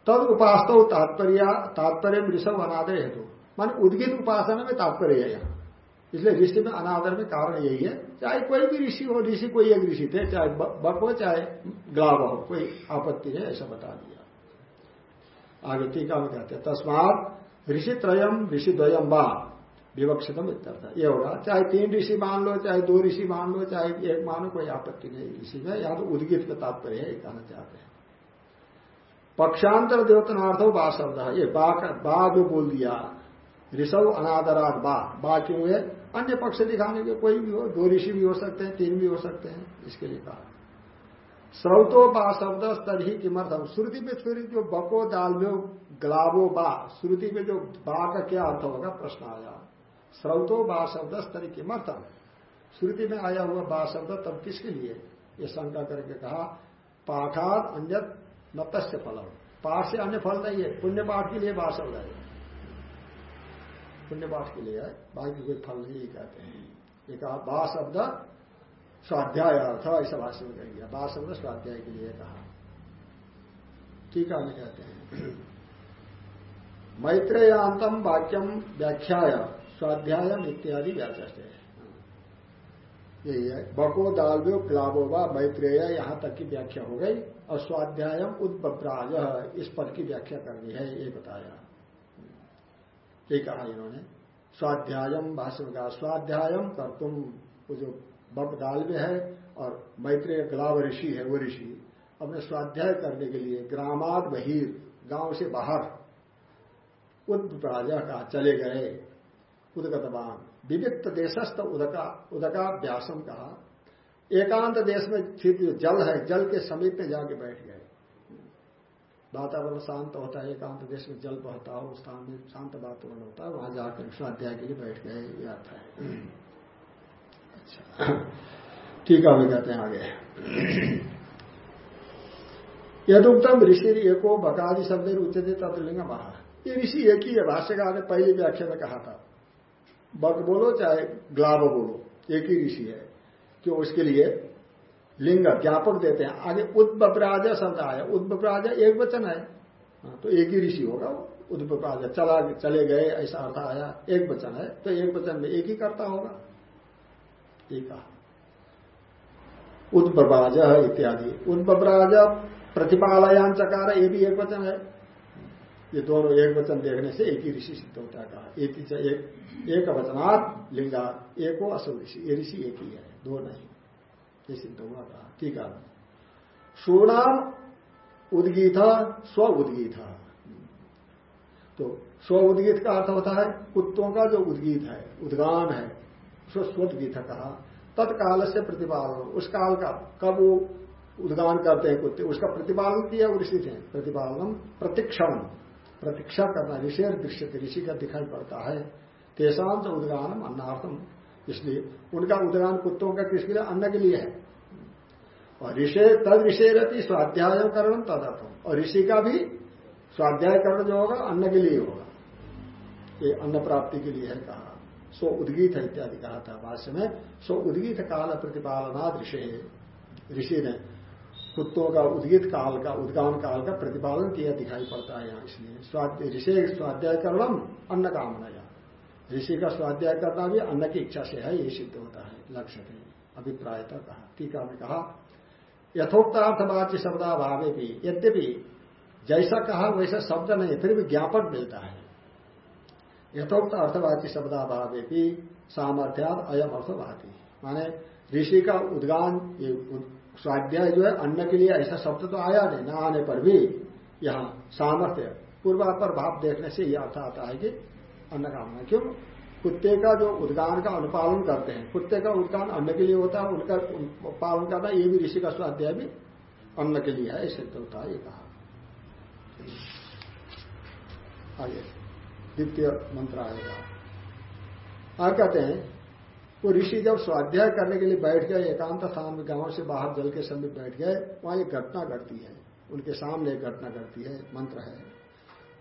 तद उपास्त तात्पर्य तात्पर्य ऋषभ अनादय हेतु। मान उद्गित उपासना में तात्पर्य है यहाँ। इसलिए ऋषि में अनादर में कारण यही है, चाहे कोई भी ऋषि हो, ऋषि कोई एक ऋषि थे, चाहे बक हो, चाहे ग्लाव हो, कोई आपत्ति है, ऐसा बता दिया। आगे टीका में कहते हैं, तस्मात ऋषि त्रयम ऋषि द्वयम बा विवक्षितम इत्यर्थ। ये होगा, चाहे तीन ऋषि मान लो, चाहे दो ऋषि मान लो, चाहे एक मानो, कोई आपत्ति नहीं ऋषि में या तो उद्गित का तात्पर्य है कहना चाहते हैं। पक्षांतर देवतनार्थ बा शब्द है ये बा बा जो बोल दिया ऋषव अनादरात बा बा क्यों है? अन्य पक्ष दिखाने के कोई भी हो, दो ऋषि भी हो सकते हैं, तीन भी हो सकते हैं, इसके लिए कहा। स्रोतो बा शब्द स्तर ही किमर्थम? श्रुति में श्रुति जो बको दाल में ग्लाबो बा, श्रुति में जो बा का क्या अर्थ होगा? प्रश्न आया। स्रोतो बा शब्द स्तर किमर्थम? श्रुति में आया हुआ बा शब्द तब किसके लिए? ये शंका करके कहा, पाठात अन्य नतस्य फल पाठ से अन्य फल नहीं है, पुण्य पाठ के लिए बा शब्द है। पुण्य पाठ के लिए है बाकी कोई फल नहीं कहते हैं। ये कहा, बा शब्द स्वाध्याय अर्थ, ऐसा भाष्य में कहेंगे। बा शब्द स्वाध्याय के लिए कहा। टीका में कहते हैं। मैत्रेयांतम वाक्यम व्याख्याय स्वाध्याय इत्यादि व्याचस्ट यही है बको, दालव्यो ग्लाबो व मैत्रेय, यहाँ तक की व्याख्या हो गई, और स्वाध्यायम उद्ब्राज इस पद की व्याख्या करनी है, ये बताया। ये कहा इन्होंने। स्वाध्यायम भाष्य में कहा स्वाध्यायम कर तुम वो जो बप में है और मैत्रेय ग्लाव ऋषि है, वो ऋषि। अपने स्वाध्याय करने के लिए ग्रामाद बहिर, गाँव से बाहर उद्राजा का चले गए, उदगतवान। विविक्त देशस्थ उदका, उदकाभ्यासम कहा। एकांत देश में स्थित जो जल है, जल के समीप में जाके बैठ गए। वातावरण शांत होता है, एकांत देश में जल बहता हो, स्थान में शांत वातावरण होता है, वहाँ जाकर स्वाध्याय के लिए बैठ गए, ये है। अच्छा। ठीक है कहते हैं आगे। यदुक्तम ऋषि एको बकादि शब्द उच्चते तत्लिंग महा ये ऋषि एक ही है, भाष्यकार ने पहली व्याख्या में कहा था। बक बोलो चाहे ग्लाब बोलो, एक ही ऋषि है क्यों उसके लिए लिंग ज्ञापक देते हैं। आगे उद्बप्राज शब्द आया। उद्बप्राज एक वचन है। हाँ, तो एक ही ऋषि होगा उद्बप्राज चला चले गए ऐसा अर्थ आया। एक वचन है तो एक वचन में एक ही करता होगा। एक उद्बप्राज इत्यादि। उद्बप्राज प्रतिपालयान चकार ये भी एक वचन है। ये दोनों एक वचन देखने से एक ही ऋषि सिद्ध होता है एक ही एक, एक वचनात् लिंगा एको असो ऋषि। ये ऋषि एक ही है दो नहीं। ये सिद्ध हुआ कहा ठीक है। सुनाम उदगीत, स्व उदगीत। तो स्व उदगीत का अर्थ होता है कुत्तों का जो उदगीत है, उद्गान है स्व स्वदगीत कहा। तत्काल से प्रतिपालन उस काल का कब वो उद्गान करते हैं कुत्ते? उसका प्रतिपालन किया ऋषि थे प्रतिपालन प्रतिक्षण प्रतीक्षा करना ऋषि और दृश्य, ऋषि का दिखाई पड़ता है। तेसाम तो उदगानम अन्नार्थम। इसलिए उनका उदगान कुत्तों का किसके लिए? अन्न के लिए है। और ऋषि तद ऋषि रहती स्वाध्याय करण तदर्थम और ऋषि का भी स्वाध्याय करण जो होगा, अन्न के लिए होगा। ये अन्न प्राप्ति के लिए है कहा। सो उद्गीत है इत्यादि कहा था भाष्य में। सो उद्गीत काल प्रतिपालनाद ऋषि। ऋषि ने कुत्तों का उद्गित काल का, उद्गान काल का प्रतिपालन किया दिखाई पड़ता है यहाँ। इसलिए ऋषि स्वाध्याय करणम अन्न कामना ऋषि का स्वाध्याय करना भी अन्न की इच्छा से है, ये सिद्ध होता है, लक्ष्य है अभिप्रायता कहा। टीका में कहा यथोक्तार्थवाच्य शब्दाभावे भी, यद्यपि जैसा कहा वैसा शब्द नहीं, फिर भी ज्ञापक मिलता है। यथोक्त अर्थवाच्य शब्दाभावे भी सामर्थ्यात अयम अर्थवादी माने ऋषि का उद्गान स्वाध्याय जो है, अन्न के लिए ऐसा शब्द तो आया नहीं, ना आने पर भी यहाँ सामर्थ्य, पूर्वापर भाव देखने से यह अर्थ आता है कि अन्न कामना क्यों? कुत्ते का जो उद्गान का अनुपालन करते हैं। कुत्ते का उद्गान अन्न के लिए होता है, उनका पालन करना ये भी ऋषि का स्वाध्याय भी अन्न के लिए है, ऐसे तो था ये कहा। आगे, द्वितीय मंत्र आएगा। आगे कहते हैं, वो ऋषि जब स्वाध्याय करने के लिए बैठ गए, एकांत स्थान में गाँव से बाहर जल के समीप बैठ गए, वहाँ एक घटना घटती है। उनके सामने एक घटना घटती है, मंत्र है।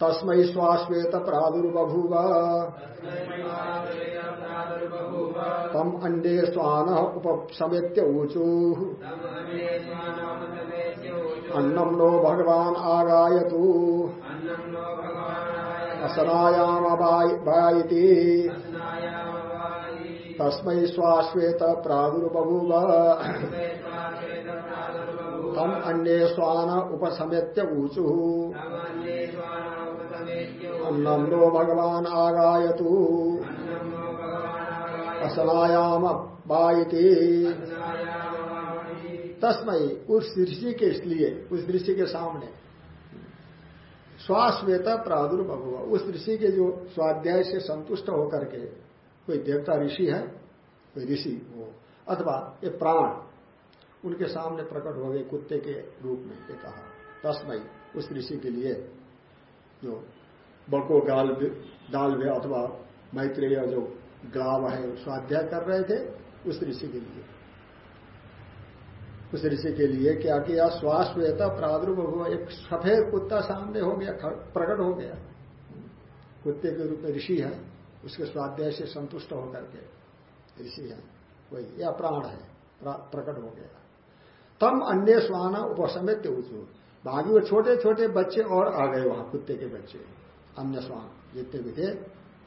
तस्मय श्वाश्वेत प्रादुर्बभूव तम अंडे स्वान उपसमेत्य ऊचु। अन्नम नो भगवान आगायतु। असनायाम बायती। तस्मै स्वाश्वेत प्रादुर्बभूव तम अन्य स्वान उपसमेत्य ऊचु। अन्नम नो भगवान आगायतु। असनायाम बायती। तस्मय उस दृष्टि के इसलिए, उस दृष्टि के सामने। श्वासवेत प्रादुर्भव। हुआ उस ऋषि के जो स्वाध्याय से संतुष्ट होकर के कोई देवता ऋषि है, कोई ऋषि वो, अथवा ये प्राण, उनके सामने प्रकट हो गए कुत्ते के रूप में, ये कहा तस्मय उस ऋषि के लिए। जो बको गाल डाल वे अथवा मैत्रेय जो गाव है स्वाध्याय कर रहे थे, उस ऋषि के लिए। उस ऋषि के लिए क्या किया? श्वास वेता प्रादुर्भ हुआ, एक सफ़ेद कुत्ता सामने हो गया प्रकट हो गया। कुत्ते के रूप में ऋषि है, उसके स्वाध्याय से संतुष्ट होकर के ऋषि है। वही, या प्राण है प्रकट हो गया। तम अन्य स्वान उपसमित ऊंचू बाकी वो छोटे छोटे बच्चे और आ गए वहाँ, कुत्ते के बच्चे। अन्य स्वान जितने भी थे,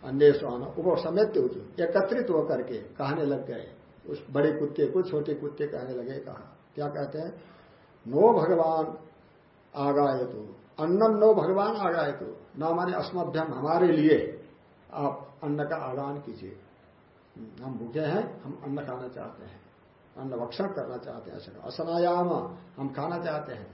अन्य स्वान उपसमित ऊंचू एकत्रित होकर के कहने लग गए। उस बड़े कुत्ते को, छोटे कुत्ते कहने लगे, कहा, क्या कहते हैं? नो भगवान आगाय तो अन्नम नो भगवान आगाय तो न माने अस्मभ्यम, हमारे लिए आप अन्न का आगान कीजिए। हम भूखे हैं, हम अन्न खाना चाहते हैं। अन्न भक्षण करना चाहते हैं असनायाम, हम खाना चाहते हैं।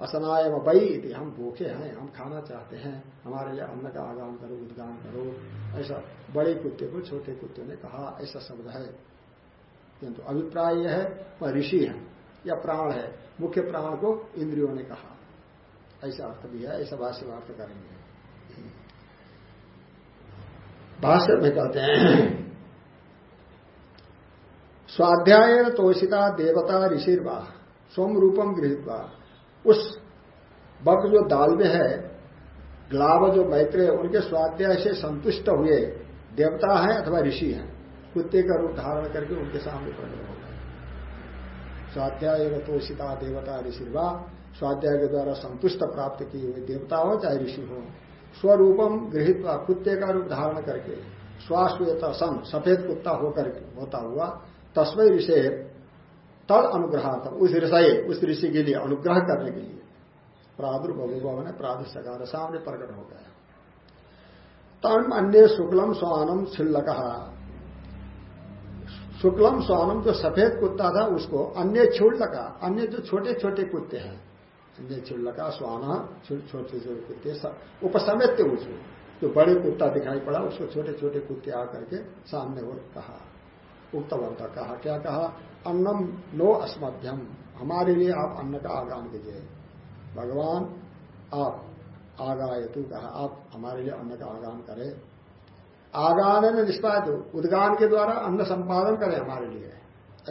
असनायम बई हम भूखे हैं, हम खाना चाहते हैं, हमारे लिए अन्न का आगान करो, उद्गान करो। ऐसा बड़े कुत्ते को, छोटे कुत्ते ने कहा, ऐसा शब्द है। किंतु अभिप्राय यह है, वह ऋषि है, या प्राण है। मुख्य प्राण को इंद्रियों ने कहा। ऐसा अर्थ भी है, ऐसा भाष्य अर्थ करेंगे। भाष्य में कहते हैं स्वाध्याय तोषिता देवता ऋषिर्वा स्वम रूपम गृहित्वा। उस वक्त जो दाल में है, ग्लाव जो मैत्रेय, उनके स्वाध्याय से संतुष्ट हुए देवता हैं अथवा ऋषि हैं, कुत्ते का रूप धारण करके उनके सामने प्रकट हो गए। स्वाध्याय तोषिता देवता ऋषिर्वा स्वाध्याय के द्वारा संतुष्ट प्राप्त किए हुए देवता हो, चाहे ऋषि हो। स्वरूपम गृहित कुत्ते का रूप धारण करके स्वाश्वेता सन सफ़ेद कुत्ता होकर होता हुआ तस्मय ऋषि तद अनुग्रह उस ऋषय, उस ऋषि के लिए अनुग्रह करने के लिए। प्रादुर्भव ने प्रादुषकार सामने प्रकट हो गया। तम अन्य शुक्लम स्वानम छिल्लक। शुक्लम स्वानम जो सफ़ेद कुत्ता था, उसको अन्य छिल्लका, अन्य जो छोटे छोटे कुत्ते हैं। अन्य छिल्लका, स्वान छोटे छोटे कुत्ते उपसमित उसको। जो बड़े कुत्ता दिखाई पड़ा, उसको छोटे छोटे कुत्ते आकर के सामने वो कहा। उक्तवंत कहा, क्या कहा? अन्नम नो अस्मभ्यम हमारे लिए आप अन्न का आगान कीजिए। भगवान, आप आगाय तू कहा, आप हमारे लिए अन्न का आगान करें। आगान में निष्पाद उद्गान के द्वारा अन्न संपादन करें हमारे लिए।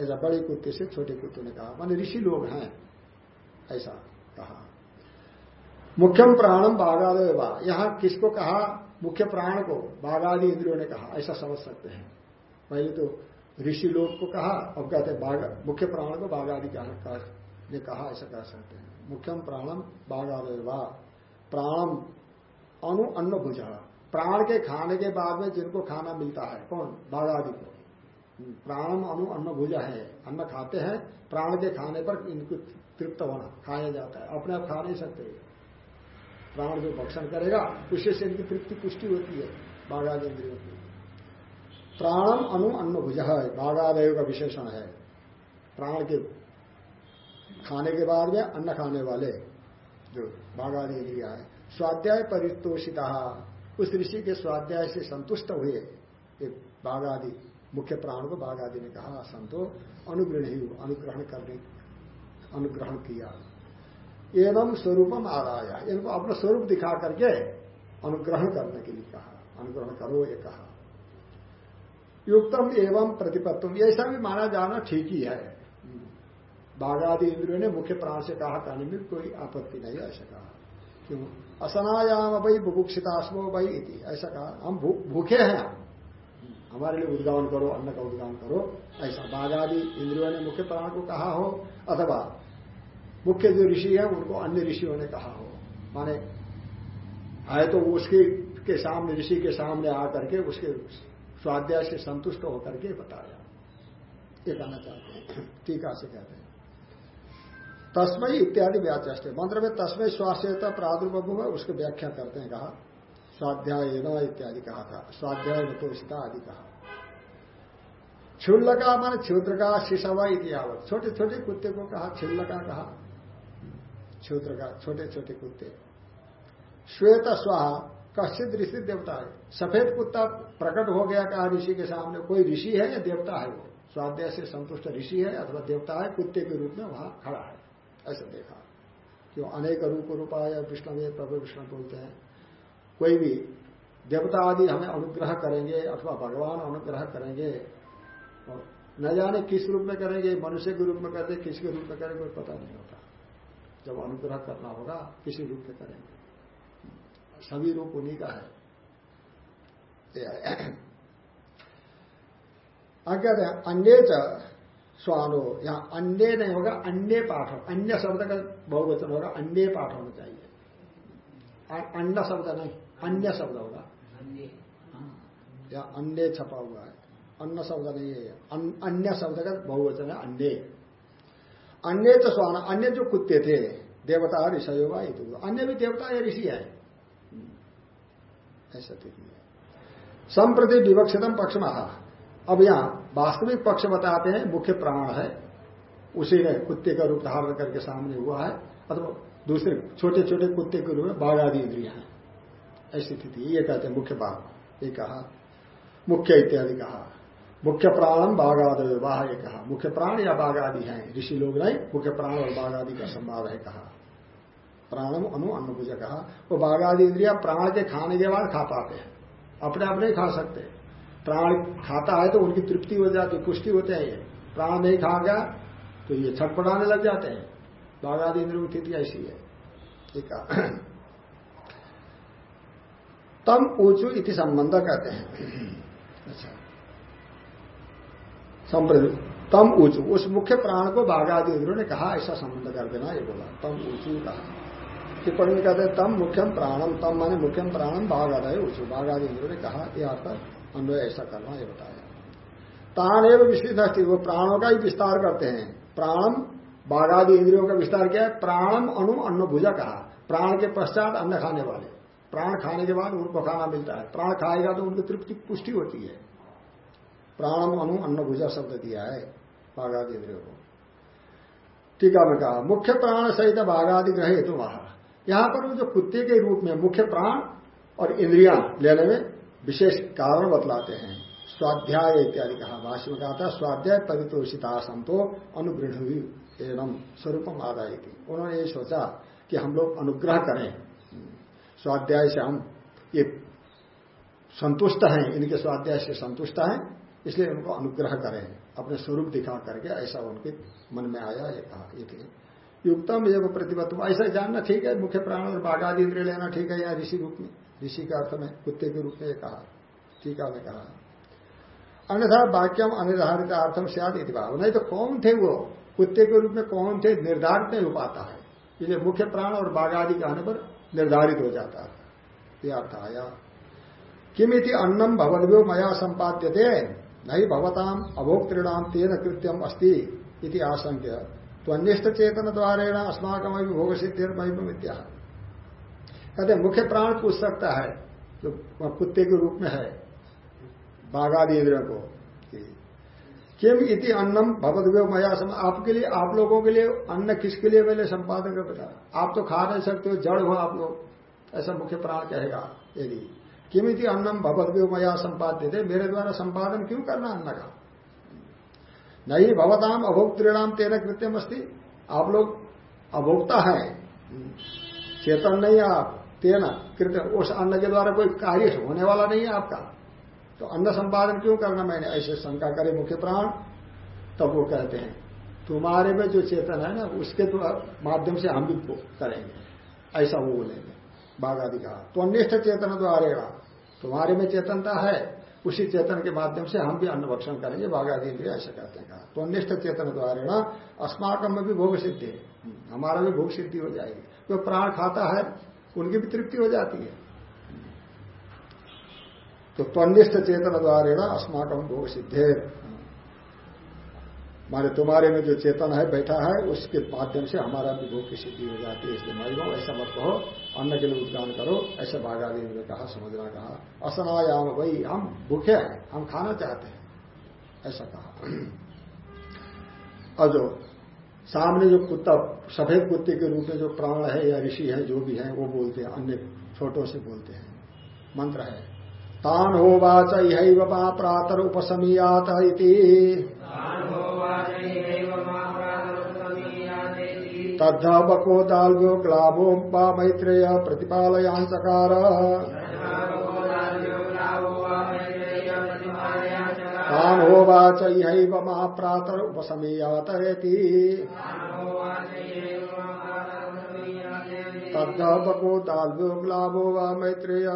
ऐसा बड़े कुत्ते से छोटे कुत्ते ने कहा। मान ऋषि लोग हैं। ऐसा कहा। मुख्यम प्राणम बाघादय यहाँ किसको कहा? मुख्य प्राण को बाघादि इंद्रियों ने कहा। ऐसा समझ सकते हैं। पहले तो ऋषि लोग को कहा, अब कहते हैं बाघ, मुख्य प्राण को बाघ आदि ने कहा, ऐसा कह सकते हैं। मुख्यम प्राणम बाघ वा प्राणम अनु अन्न भुजा। प्राण के खाने के बाद में जिनको खाना मिलता है, कौन? बाघ आदि को प्राणम अनु अन्न भुजा है। अन्न खाते हैं, प्राण के खाने पर इनको तृप्त होना, खाया जाता है। अपने आप खा नहीं सकते प्राण जो भक्षण करेगा उससे इनकी तृप्ति पुष्टि होती है बाघादि इंद्रियों की। प्राणम अनु अन्न भुज है बाघादय का विशेषण है। प्राण के खाने के बाद में अन्न खाने वाले जो बाघादि इंद्रिया है स्वाध्याय परितोषिता। उस ऋषि के स्वाध्याय से संतुष्ट हुए एक बाघादि मुख्य प्राण को बाघादि ने कहा संतो अनुग्रह अनुग्रहण करने, अनुग्रहण किया। एवं स्वरूपम आदाया। इनको अपना स्वरूप दिखा करके अनुग्रहण करने के लिए कहा, अनुग्रहण करो, ये कहा। युक्तम एवं प्रतिपत्तम। ऐसा भी माना जाना ठीक ही है। बाघादि इंद्रियों ने मुख्य प्राण से कहा, कहने में कोई आपत्ति नहीं ऐसा कहा। क्यों? असनायाम भाई बुभुक्षितास्मो भाई इति, ऐसा कहा। हम भूखे हैं। हम हमारे लिए उद्गान करो, अन्न का उद्गान करो, ऐसा। बाघादि इंद्रियों ने मुख्य प्राण को कहा हो, अथवा मुख्य जो ऋषि है, उनको अन्य ऋषियों ने कहा हो। माने आए तो उसके, के सामने, ऋषि के सामने आकर के उसके स्वाध्याय से संतुष्ट होकर के बताया। ये कहना चाहते हैं। टीका से कहते हैं। तस्मय इत्यादि व्याचष्ट मंत्र में तस्मय स्वास्थ्यता प्रादुर्भव है उसकी व्याख्या करते हैं कहा। स्वाध्याय इत्यादि कहा था। स्वाध्याय नतोषिता आदि कहा। छुल्लका मान क्षुद्र का शिशवा इतिहावत छोटे छोटे कुत्ते को कहा छिल्लका कहा। क्षुद्र का छोटे छोटे कुत्ते। श्वेत स्वाहा कश्चित ऋषि देवता है। सफ़ेद कुत्ता प्रकट हो गया कहा ऋषि के सामने, कोई ऋषि है या देवता है वो? स्वाध्याय से संतुष्ट ऋषि है अथवा देवता है, कुत्ते के रूप में वहाँ खड़ा है। ऐसा देखा। क्यों? अनेक रूप रूप आया विष्णु प्रभु विष्णु बोलते हैं। कोई भी देवता आदि हमें अनुग्रह करेंगे अथवा भगवान अनुग्रह करेंगे, और न जाने किस रूप में करेंगे, मनुष्य के रूप में करते किसके रूप में करेंगे, कोई पता नहीं होता। जब अनुग्रह करना होगा, किसी रूप में करेंगे। सभी रूप उन्हीं का है। हैं? अन्य स्वानो। यहाँ अन्य नहीं होगा, अन्य पाठ अन्य शब्द का बहुवचन होगा, अन्य पाठ होना चाहिए। अन्न शब्द नहीं, अन्य शब्द होगा। या अन्य छपा हुआ है। अन्न शब्द नहीं है। अन्य शब्द का बहुवचन है, अन्य। अन्य तो स्वान, अन्य जो कुत्ते थे, देवता ऋषयो वा अन्य भी देवता या ऋषि है? ऐसा है। संप्रति विवक्षितम पक्ष अब यहाँ वास्तविक पक्ष बताते हैं, मुख्य प्राण है। उसी ने कुत्ते का रूप धारण करके सामने हुआ है, अथवा दूसरे छोटे छोटे कुत्ते के रूप में बाघ आदि इंद्रिया है। ऐसी स्थिति, ये कहते हैं मुख्य बाघ। ये कहा, मुख्य इत्यादि कहा। मुख्य प्राणम बाघ आदि वाह ये कहा। मुख्य प्राण या बाघ आदि है, ऋषि लोग नहीं, मुख्य प्राण और बाघ आदि का संवाद है, कहा। प्राणम अनु अन्नभुज कहा वो बाघ आदि इंद्रिया प्राण के खाने के बाद खा पाते हैं। अपने आप नहीं खा सकते। प्राण खाता है तो उनकी तृप्ति हो जाती, पुष्टि होते हैं ये। प्राण नहीं खा गया तो ये छटपटाने लग जाते हैं। बाघ आदि इंद्रियों की स्थिति ऐसी है। ठीक है। तम ऊंचू इति संबंध कहते हैं। अच्छा। तम ऊंचू। उस मुख्य प्राण को बाघादि इंद्रियों ने कहा, ऐसा संबंध कर देना, ये बोला। तम ऊंचू कहा। टिप्पणी कहते हैं, तम मुख्यम प्राणम, तम माने मुख्यम प्राणम बाघ आदि ऊंचू बाघ आदि इंद्रियों ने कहा यह अर्थ अन्वय ऐसा करना ये बताया तान एवं विस्तृत अस्थि वो प्राणों का ही विस्तार करते हैं। प्राणम बाघादि इंद्रियों का विस्तार किया है। प्राणम अणु अन्न भुजा कहा, प्राण के पश्चात अन्न खाने वाले। प्राण खाने के बाद उनको खाना मिलता है। प्राण खाएगा तो उनकी तृप्ति, पुष्टि होती है। प्राणम अनु अन्न भुजा शब्द दिया है बाघादि इंद्रियों को। टीका में कहा, मुख्य प्राण सहित बाघादि ग्रह हेतु वहाँ। यहाँ पर जो कुत्ते के रूप में मुख्य प्राण और इंद्रिया लेने में विशेष कारण बतलाते हैं। स्वाध्याय इत्यादि कहा, भाष्य में कहा था, स्वाध्याय परितोषिता संतो अनुगृढ़ एवं स्वरूपम आदाय थी उन्होंने ये सोचा कि हम लोग अनुग्रह करें। स्वाध्याय से हम ये संतुष्ट हैं, इनके स्वाध्याय से संतुष्ट हैं, इसलिए उनको अनुग्रह करें। अपने स्वरूप दिखा करके ऐसा उनके मन में आया, ये कहा, ये युक्तम एवं प्रतिबद्ध ऐसा जानना ठीक है, मुख्य प्राण और बाघादि इंद्रिय लेना ठीक है या ऋषि रूप में? ऋषि का अर्थ में कुत्ते के रूप में कहा। टीका में कहा। अन्यथा वाक्यम अनिर्धारित अर्थम सियाद भाव। नहीं तो कौन थे वो? कुत्ते के रूप में कौन थे? निर्धारित नहीं हो पाता है। इसलिए मुख्य प्राण और बाघादि कहने पर निर्धारित हो जाता है। यह अर्थ आया। किमिति अन्नम भवद्यो मया संपाद्य थे नहीं भवताम अभोक्तृणाम तेन कृत्यम अस्ति इति तो अनिष्ट चेतन द्वारा अस्माकम भोग सिद्धि विद्या कहते मुख्य प्राण पूछ सकता है, जो कुत्ते के रूप में है बाघादि इंद्र को किम इति अन्नम भगवद मया सम, आपके लिए, आप लोगों के लिए अन्न किसके लिए मैंने संपादन कर बता आप तो खा नहीं सकते हो, जड़ हो आप लोग। ऐसा मुख्य प्राण कहेगा, यदि किम इति अन्नम भगवद मया संपाद्य थे मेरे द्वारा संपादन क्यों करना अन्न का? नहीं भवताम अभोक्तृणाम तेरह कृत्यम अस्ती आप लोग अभोक्ता है। चेतन नहीं आप। तेना कृत्य उस अन्न के द्वारा कोई कार्य होने वाला नहीं है आपका। तो अन्न संपादन क्यों करना मैंने? ऐसे शंका करे मुख्य प्राण, तब वो कहते हैं, तुम्हारे में जो चेतन है ना, उसके माध्यम से हम भी करेंगे। ऐसा वो बोलेंगे। बाघादि कहा तो अनिष्ठ चेतन द्वारा तुम्हारे में चेतनता है। उसी चेतन के माध्यम से हम भी अन्न भक्षण करेंगे बाघादि भी ऐसे कहते हैं तो अनिष्ट चेतन द्वारा अस्माकम में भी भोग सिद्धि हमारा भी भोग सिद्धि हो जाएगी। जो प्राण खाता है, उनकी भी तृप्ति हो जाती है। तो त्वनिष्ठ चेतन द्वारे ना अस्माकम भोग सिद्धे माने तुम्हारे में जो चेतन है, बैठा है, उसके माध्यम से हमारा भी भोग की सिद्धि हो जाती है, इसलिए महिमा ऐसा मत कहो, अन्न के लिए उद्गान करो, ऐसा बाघादी ने कहा समझना कहा, असनायाम वही, हम भूखे हैं, हम खाना चाहते हैं, ऐसा कहा। और जो सामने जो कुत्ता, सफ़ेद कुत्ते के रूप में जो प्राण है, या ऋषि है, जो भी है, वो बोलते हैं, अन्य छोटों से बोलते हैं, मंत्र है, तान हो वाच इह प्रातर उपसमीयात तद्ध बको दाल्यो ग्लाभो वा मैत्रेय प्रतिपालयांचकार तान हो वाच इह महाप्रातर उपसमीयात तद्धपको दाल्यो ग्लाभो व मैत्रेय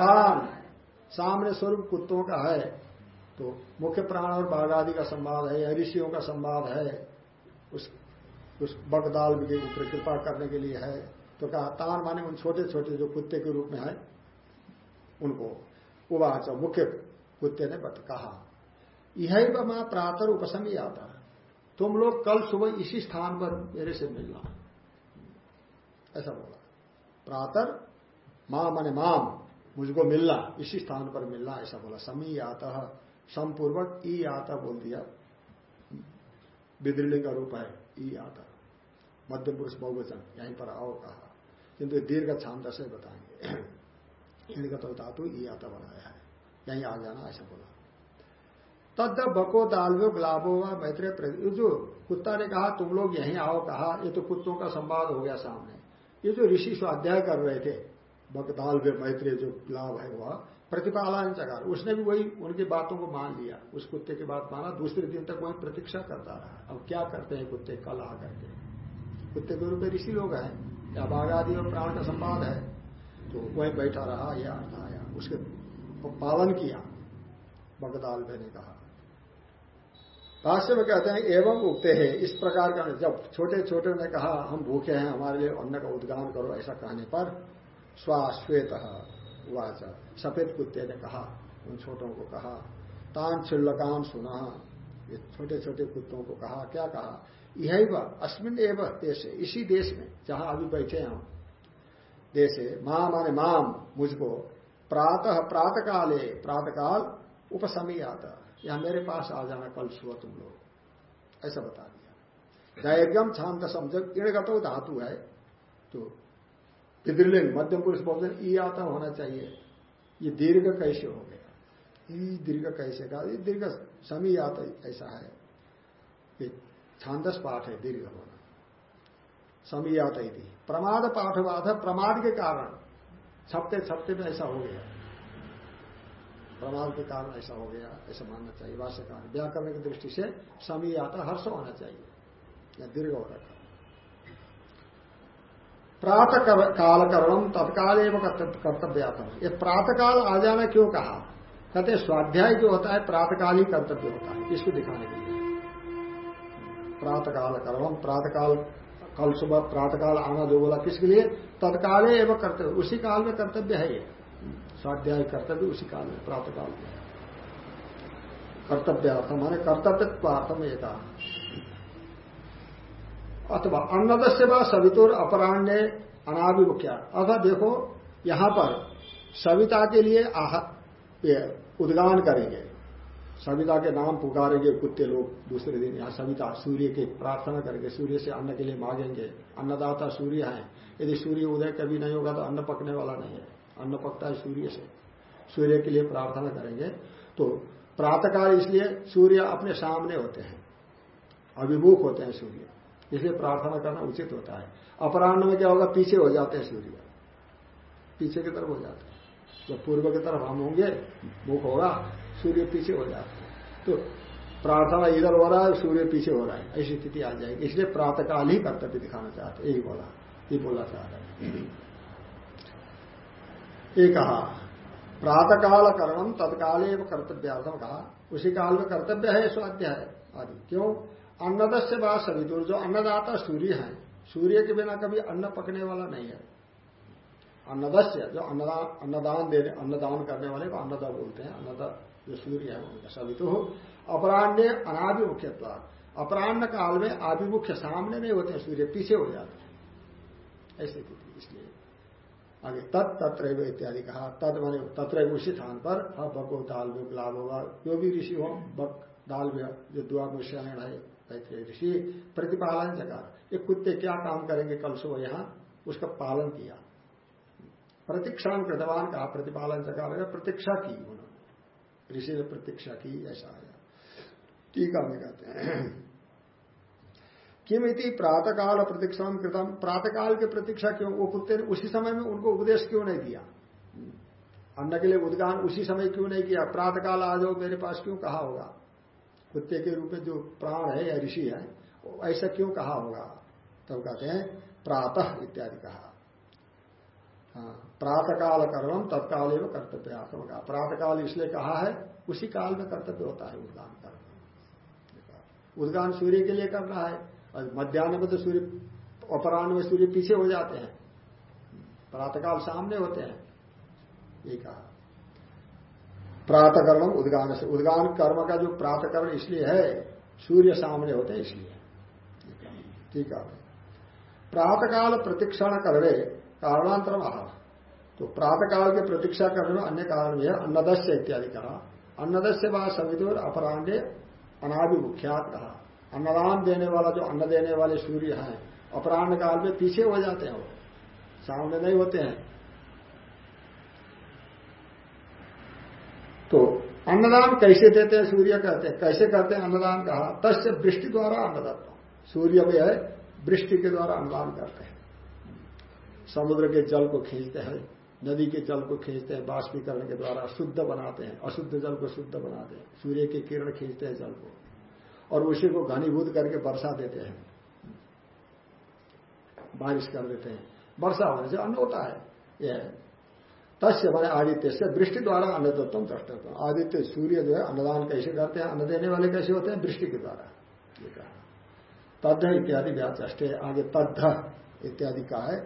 प्रतिपालयांचकार सामने स्वरूप कुत्तों का है। तो मुख्य प्राण और बाघ आदि का संवाद है ऋषियों का संवाद है, उस उस बगदाल के ऊपर कृपा करने के लिए है। तो कहा, तान माने उन छोटे छोटे जो कुत्ते के रूप में है, उनको उवाच मुख्य कुत्ते ने बत, कहा यह माँ प्रातर उपसमी आता। तुम लोग कल सुबह इसी स्थान पर मेरे से मिलना। ऐसा बोला। प्रातर, माँ माने माम। मुझको मिलना, इसी स्थान पर मिलना, ऐसा बोला। समी आता समपूर्वक ई आता बोल दिया। विद्रलिंग का रूप है ई आता मध्य पुरुष बहुवचन, यहीं पर आओ कहा। किंतु दीर्घ छांद से बताएँगे। इनका तो धातु ई आता बनाया है। यहीं आ जाना, ऐसा बोला। तद बको दालवो गुलाबो व मैत्रेय जो कुत्ता ने कहा, तुम लोग यहीं आओ कहा, ये तो कुत्तों का संवाद हो गया सामने। ये जो ऋषि स्वाध्याय कर रहे थे बकदाल वे मैत्रेय जो लाभ है वह प्रतिपालन चकार। उसने भी वही उनकी बातों को मान लिया। उस कुत्ते की बात माना, दूसरे दिन तक वही प्रतीक्षा करता रहा। अब क्या करते हैं कुत्ते कल आकर के कुत्ते के रूप में ऋषि लोग हैं। या बाघ आदि और प्राण का संवाद है। तो वही बैठा रहा, या अर्थ आया। उसके पालन किया। बगदाल ने कहा। भाष्य में कहते हैं, एवं उगते हैं। इस प्रकार का जब छोटे छोटे ने कहा, हम भूखे हैं, हमारे लिए अन्न का उद्गान करो ऐसा कहने पर स्वाश्वेत वाचा सफ़ेद कुत्ते ने कहा, उन छोटों को कहा, तान छिल्लकान सुना। ये छोटे छोटे कुत्तों को कहा, क्या कहा? यही अश्विन एवं देश, इसी देश में, जहाँ अभी बैठे हम। देशे माँ माने माम, मुझको, प्रातः प्रातकाले, प्रातकाल उपसमी आता यह मेरे पास आ जाना, कल सुबह तुम लोग। ऐसा बता दिया। दैर्घ्यम शांत समझ इणगतो धातु है तो पितृलिंग मध्यम पुरुष बोलते हैं ई आता होना चाहिए ये दीर्घ कैसे हो गया ई दीर्घ कैसे का दीर्घ समी आता ऐसा है ये छांदस पाठ है दीर्घ होना समी आता ही प्रमाद पाठवाद है प्रमाद के कारण छपते छपते में ऐसा हो गया प्रमाद के कारण ऐसा हो गया ऐसा मानना चाहिए भाष्यकार व्याकरण की दृष्टि से समी आता हर्ष होना चाहिए या दीर्घ हो रखा प्रातः काल करणम तत्काल एवं कर्तव्यातम ये प्रातकाल आ जाना क्यों कहा? कहते, स्वाध्याय जो होता है, प्रातकाल ही कर्तव्य होता है। इसको दिखाने के लिए। प्रातकाल करणम प्रातकाल कल सुबह प्रातकाल आना जो बोला, किसके लिए? तत्काल एवं कर्तव्य। उसी काल में कर्तव्य है ये। स्वाध्याय कर्तव्य उसी काल में, प्रातकाल में। कर्तव्यार्थम माने कर्तव्यत्वार्थम एक अथवा अन्नद से व सवितुर अपराह्य अनाभिमुख्या। अथवा देखो, यहाँ पर सविता के लिए उद्गान करेंगे। सविता के नाम पुकारेंगे कुत्ते लोग दूसरे दिन। यहाँ सविता सूर्य की प्रार्थना करेंगे, सूर्य से अन्न के लिए मांगेंगे। अन्नदाता सूर्य है। यदि सूर्य उदय कभी नहीं होगा तो अन्न पकने वाला नहीं है। अन्न पकता है सूर्य से। सूर्य के लिए प्रार्थना करेंगे। तो प्रातःकाल इसलिए सूर्य अपने सामने होते हैं। अभिमुख होते हैं सूर्य। इसलिए प्रार्थना करना उचित होता है। अपराह्न में क्या होगा? पीछे हो जाते हैं सूर्य। पीछे की तरफ़ हो जाते हैं। जब पूर्व की तरफ़ हम होंगे, मुख होगा, सूर्य पीछे हो जाते हैं। तो प्रार्थना इधर हो रहा है, सूर्य पीछे हो रहा है। ऐसी स्थिति आ जाएगी। इसलिए प्रातःकाल ही कर्तव्य दिखाना चाहते यही बोला। ये बोला चाह रहे ये कहा, प्रातकाल करणम तत्काल कर्तव्यार्थम कहा। उसी काल में कर्तव्य है, स्वाध्याय आदि। क्यों? अन्नद से बात सवितुर जो अन्नदाता सूर्य है, सूर्य के बिना कभी अन्न पकने वाला नहीं है। अन्नदस्य, जो अन्नदान अन्नदान देने अन्नदान करने वाले को अन्नदा बोलते हैं, अन्नदा जो सूर्य है उनका। सवितु अपराह्न अनाभिमुख्यत्व। अपराह्न काल में आभिमुख्य सामने नहीं होते, सूर्य पीछे हो जाते हैं। ऐसी स्थिति, इसलिए। आगे, तत् तत्र इत्यादि कहा। तद माने तत्र उसी स्थान पर। हाँ बको दाल में लाभ होगा। जो भी ऋषि हो, बक दाल में जो दुआ में मुश्यायण है ऋषि प्रतिपालन जगह ये कुत्ते क्या काम करेंगे कल सुबह यहाँ? उसका पालन किया। प्रतीक्षा कृतवान कहा, प्रतिपालन जगह प्रतीक्षा की उन्होंने। ऋषि ने प्रतीक्षा की, ऐसा आया। टीका में कहते हैं। किमिति प्रातकाल प्रतीक्षा कृतम। प्रातकाल की प्रतीक्षा क्यों? वो कुत्ते ने उसी समय में उनको उपदेश क्यों नहीं दिया? अन्न के लिए उद्गान उसी समय क्यों नहीं किया? प्रातकाल आ जाओ मेरे पास, क्यों कहा होगा? कुत्ते के रूप में जो प्राण है या ऋषि है ऐसा क्यों कहा होगा? तब तो कहते हैं, प्रातः इत्यादि कहा। हाँ प्रातकाल कर्म, तत्काल एवं कर्तव्य कहा प्रातकाल इसलिए कहा है, उसी काल में कर्तव्य होता है उद्गान करना। उद्गान सूर्य के लिए करना है, और मध्यान्ह में तो सूर्य, अपराह्न में सूर्य पीछे हो जाते हैं। प्रातकाल सामने होते हैं, ये कहा। प्रातकरण उदगान से। उद्गान कर्म का जो प्रातकरण इसलिए है, सूर्य सामने होते इसलिए। ठीक है। प्रातकाल प्रतीक्षण करने कारणांतर आह। तो प्रातकाल की प्रतीक्षा करने में अन्य कारण भी है, अन्नदस्य इत्यादि कहा। अन्नदस्य बाद समिति और अपरांडे अनाभिमुख्यात कहा। अन्नदान देने वाला जो अन्न देने वाले सूर्य हैं अपराह्न काल में पीछे हो जाते हैं वो। सामने नहीं होते हैं तो अन्नदान कैसे देते हैं? सूर्य कहते हैं। कैसे करते हैं अन्नदान? कहा, तस्य वृष्टि द्वारा अन्नदत्व सूर्य में है, वृष्टि के द्वारा अन्नदान करते हैं। समुद्र के जल को खींचते हैं, नदी के जल को खींचते हैं, बाष्पीकरण के द्वारा शुद्ध बनाते हैं, अशुद्ध जल को शुद्ध बनाते हैं। सूर्य की किरण खींचते हैं जल को, और उसी को घनीभूत करके वर्षा देते हैं। बारिश कर देते हैं। वर्षा होने से अन्न होता है। यह तस्य मैंने आदित्य से वृष्टि द्वारा अन्नदत्तम दृष्टत्व आदित्य सूर्य जो है, अन्नदान कैसे करते हैं, अन्न देने वाले कैसे होते हैं? वृष्टि के द्वारा, ये कहा। तद्ध इत्यादि व्याचे आगे तद्ध इत्यादि का है।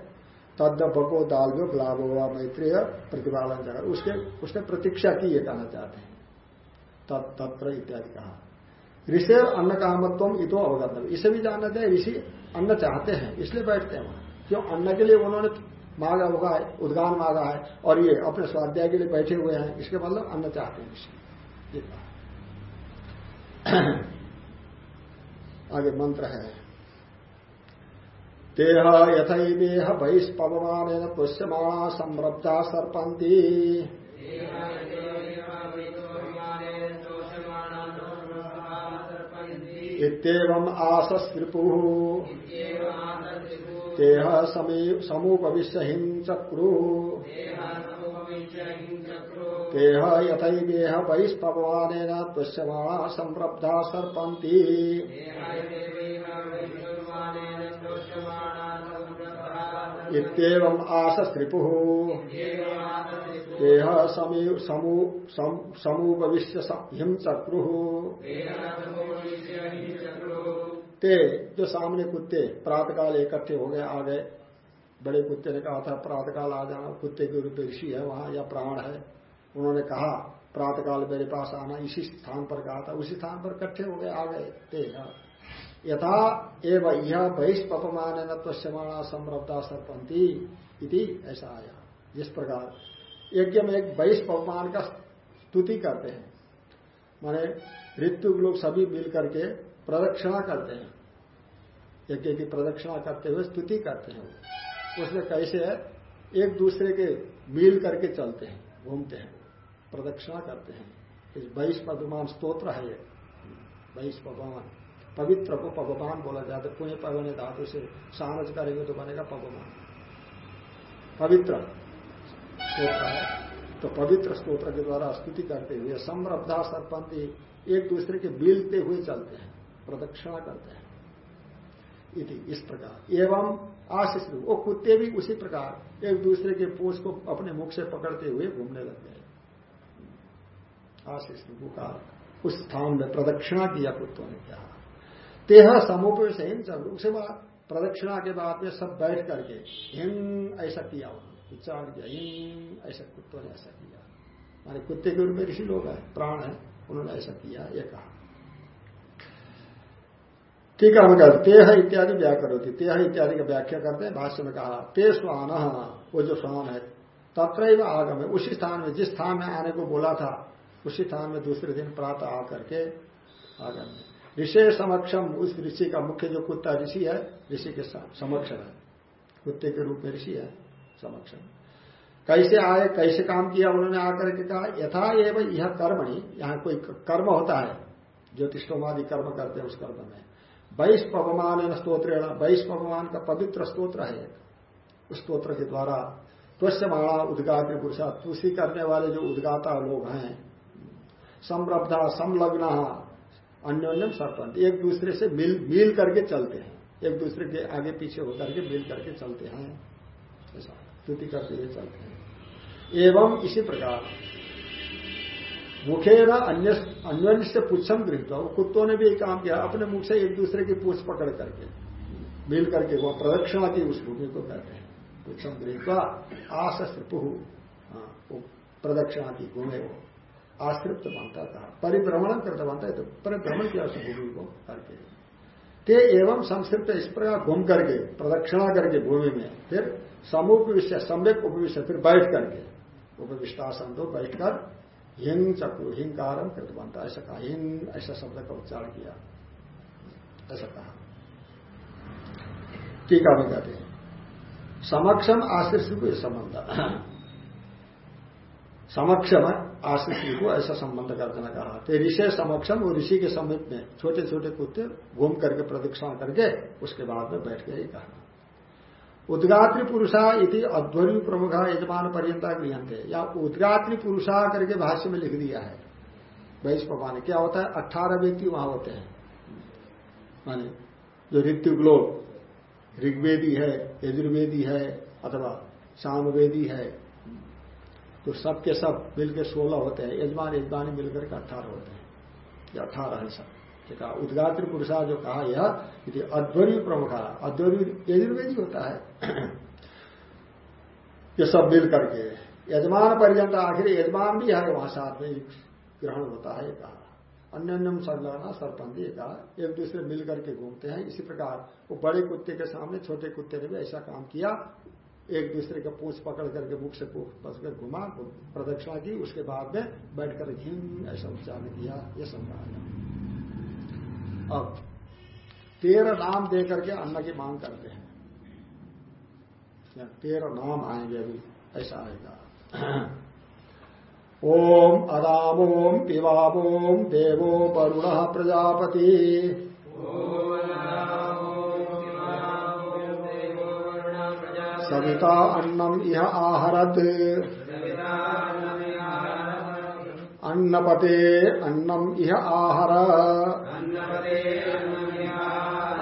तद्ध बको दाल जो लाभ हुआ मैत्रेय प्रतिपालन जगह उसके, उसने प्रतीक्षा की, ये कहना चाहते हैं। तत्र इत्यादि कहा। ऋषि अन्न कामत्व इतो अवगत इसे भी जानना चाहिए ऋषि अन्न चाहते हैं, इसलिए बैठते हैं वहाँ। क्यों? अन्न के लिए उन्होंने मांगा होगा, उद्गान मांगा है, और ये अपने स्वाध्याय के लिए बैठे हुए हैं, इसके मतलब अन्न चाहते हैं ऋषि आगे मंत्र है। देह यथदेह बहिष्पवमान पुष्यमाणा संरब्धा सर्पंती इतम आसस्पु तेह समूपविश्य हिंचक्रु तेह यथदेह बहिष्पवमान पुष्यमाणा संरब्धा सर्पंती इतम आसस्त्रिपु। देह समूपविश्य हिमचक्रु ते जो सामने कुत्ते, प्रातकाल इकट्ठे हो गए, आ गए। बड़े कुत्ते ने कहा था, प्रातकाल आ जाना, कुत्ते के रूप ऋषि है वहाँ, या प्राण है? उन्होंने कहा, प्रातकाल मेरे पास आना, इसी स्थान पर कहा था, उसी स्थान पर इकट्ठे हो गए, आ गए, ते यथा एवं यह बहिष्पमान नत्वश्यमाणा समृद्धा सरपंथी इति ऐसा आया। जिस प्रकार यज्ञ में एक बहिष्पमान का स्तुति करते हैं। माने ऋतु लोग सभी मिल करके प्रदक्षिणा करते हैं। यज्ञ की प्रदक्षिणा करते हुए, स्तुति करते हैं। उसमें कैसे है? एक दूसरे के मिल करके चलते हैं, घूमते हैं, प्रदक्षिणा करते हैं। इस बहिष्पमान स्त्रोत्र है ये। बहिष्पमान पवित्र को पवमान बोला जाता है। पुण्य पवन धातु से सामज करेंगे तो बनेगा पवमान पवित्र तो पवित्र स्त्रोत्र के द्वारा स्तुति करते हुए, समृद्धा सरपंथी एक दूसरे के मिलते हुए चलते हैं, प्रदक्षिणा करते हैं। इति, इस प्रकार। एवं आशीष वो कुत्ते भी उसी प्रकार, एक दूसरे के पोष को अपने मुख से पकड़ते हुए घूमने लग गए आशीष का उस स्थान में प्रदक्षिणा किया कुत्तों ने कहा तेह समूप से हिम चल उसके बाद प्रदक्षिणा के बाद में सब बैठ करके हिम ऐसा किया उच्चारण किया हिम ऐसा कुत्तों ने ऐसा किया। माने कुत्ते के रूप में ऋषि लोग हैं, प्राण है, उन्होंने ऐसा किया, ये कहा। ठीक है हम कहते तेह इत्यादि व्याख्या होती तेह इत्यादि का व्याख्या करते हैं, भाष्य में कहा, ते स्वान, वो जो स्वान है तत्र आगम है। उसी स्थान में, जिस स्थान में आने को बोला था, उसी स्थान में दूसरे दिन प्रातः आकर के आगम है। ऋषि समक्षम, उस ऋषि का मुख्य जो कुत्ता ऋषि है, ऋषि के समक्ष है। कुत्ते के रूप में ऋषि है, समक्षम कैसे आए, कैसे काम किया, उन्होंने आकर के कहा, यथा एवं यह कर्मणि। यहाँ कोई कर्म होता है ज्योतिषोमादि कर्म करते हैं उस कर्म में। वैश पवमान स्त्रोत्र वैश का पवित्र स्त्रोत्र है उस स्त्रोत्र के द्वारा त्वस्यमाणा उदगात्र पुरुषा तुषी करने वाले जो उद्गाता लोग हैं, समृद्धा, संलग्न, अन्योन्यम सरपंच एक दूसरे से मिल मिल करके चलते हैं। एक दूसरे के आगे पीछे होकर के मिल करके चलते हैं। ऐसा, स्तुति करते हुए चलते हैं। एवं इसी प्रकार मुखे न अन्य अन्योन्य से पुच्छम गृहित कुत्तों ने भी एक काम किया अपने मुख से एक दूसरे की पूछ पकड़ करके मिल करके वो प्रदक्षिणा की उस भूमि को कहते हैं। पुच्छम गृहत्वा आसस्त्रपु हाँ, प्रदक्षिणा की घूमे वो आश्रिप्त बनता था परिभ्रमण करता बनता है तो परिभ्रमण किया उस भूमि को करके। ते एवं संस्कृत इस प्रकार घूम करके प्रदक्षिणा करके भूमि में फिर समुपविश्य सम्यक उपविश्य फिर बैठ करके उपविष्टासन तो बैठकर हिंग चक्र हिंकारम कृत बनता ऐसा कहा हिंग ऐसा शब्द का उच्चारण किया। ऐसा कहा। टीका में कहते हैं, समक्षम आश्रित को यह संबंध। समक्षम आश्रित को ऐसा संबंध कर देना कहा। तो ऋषि समक्षम वो ऋषि के समीप में छोटे छोटे कुत्ते घूम करके प्रदक्षिणा करके उसके बाद में बैठ के ही कहा। उद्गात्री पुरुषा इति अध्वर्यु प्रमुख यजमान पर्यंता गृहते या उद्गात्री पुरुषा करके भाष्य में लिख दिया है। वैश पवाने क्या होता है? अट्ठारह व्यक्ति वहाँ होते हैं। माने जो ऋतु लोग ऋग्वेदी है, यजुर्वेदी है, अथवा सामवेदी है तो सबके सब मिलकर सोलह होते हैं। यजमान, यजमानी मिलकर के अठारह होते हैं। ये अठारह है सब। कहा उद्गात्र पुरुषा जो कहा यह अध्वर्यु प्रमुख अध्वर्यु यजुर्वेदी होता है। ये सब मिल करके, यजमान पर्यंत आखिर यजमान भी है वहाँ साथ में ग्रहण होता है कहा। अन्य अन्य संलग्ना सरपंथी कहा। एक दूसरे मिल करके घूमते हैं, इसी प्रकार, वो बड़े कुत्ते के सामने, छोटे कुत्ते ने भी ऐसा काम किया, एक दूसरे का पूछ पकड़ करके मुख से पूछ पकड़ घुमा, प्रदक्षिणा की, उसके बाद में बैठकर घिन ऐसा उच्चारण किया, ये कहा अब तेरह नाम दे करके अन्न की मांग करते हैं। तेरह नाम आएँगे अभी, ऐसा आएगा। ओम अदाम ओम पिवामोम देवो वरुण प्रजापति। सविता अन्नम यह आहरत। अन्नपते अन्नम इह आहर।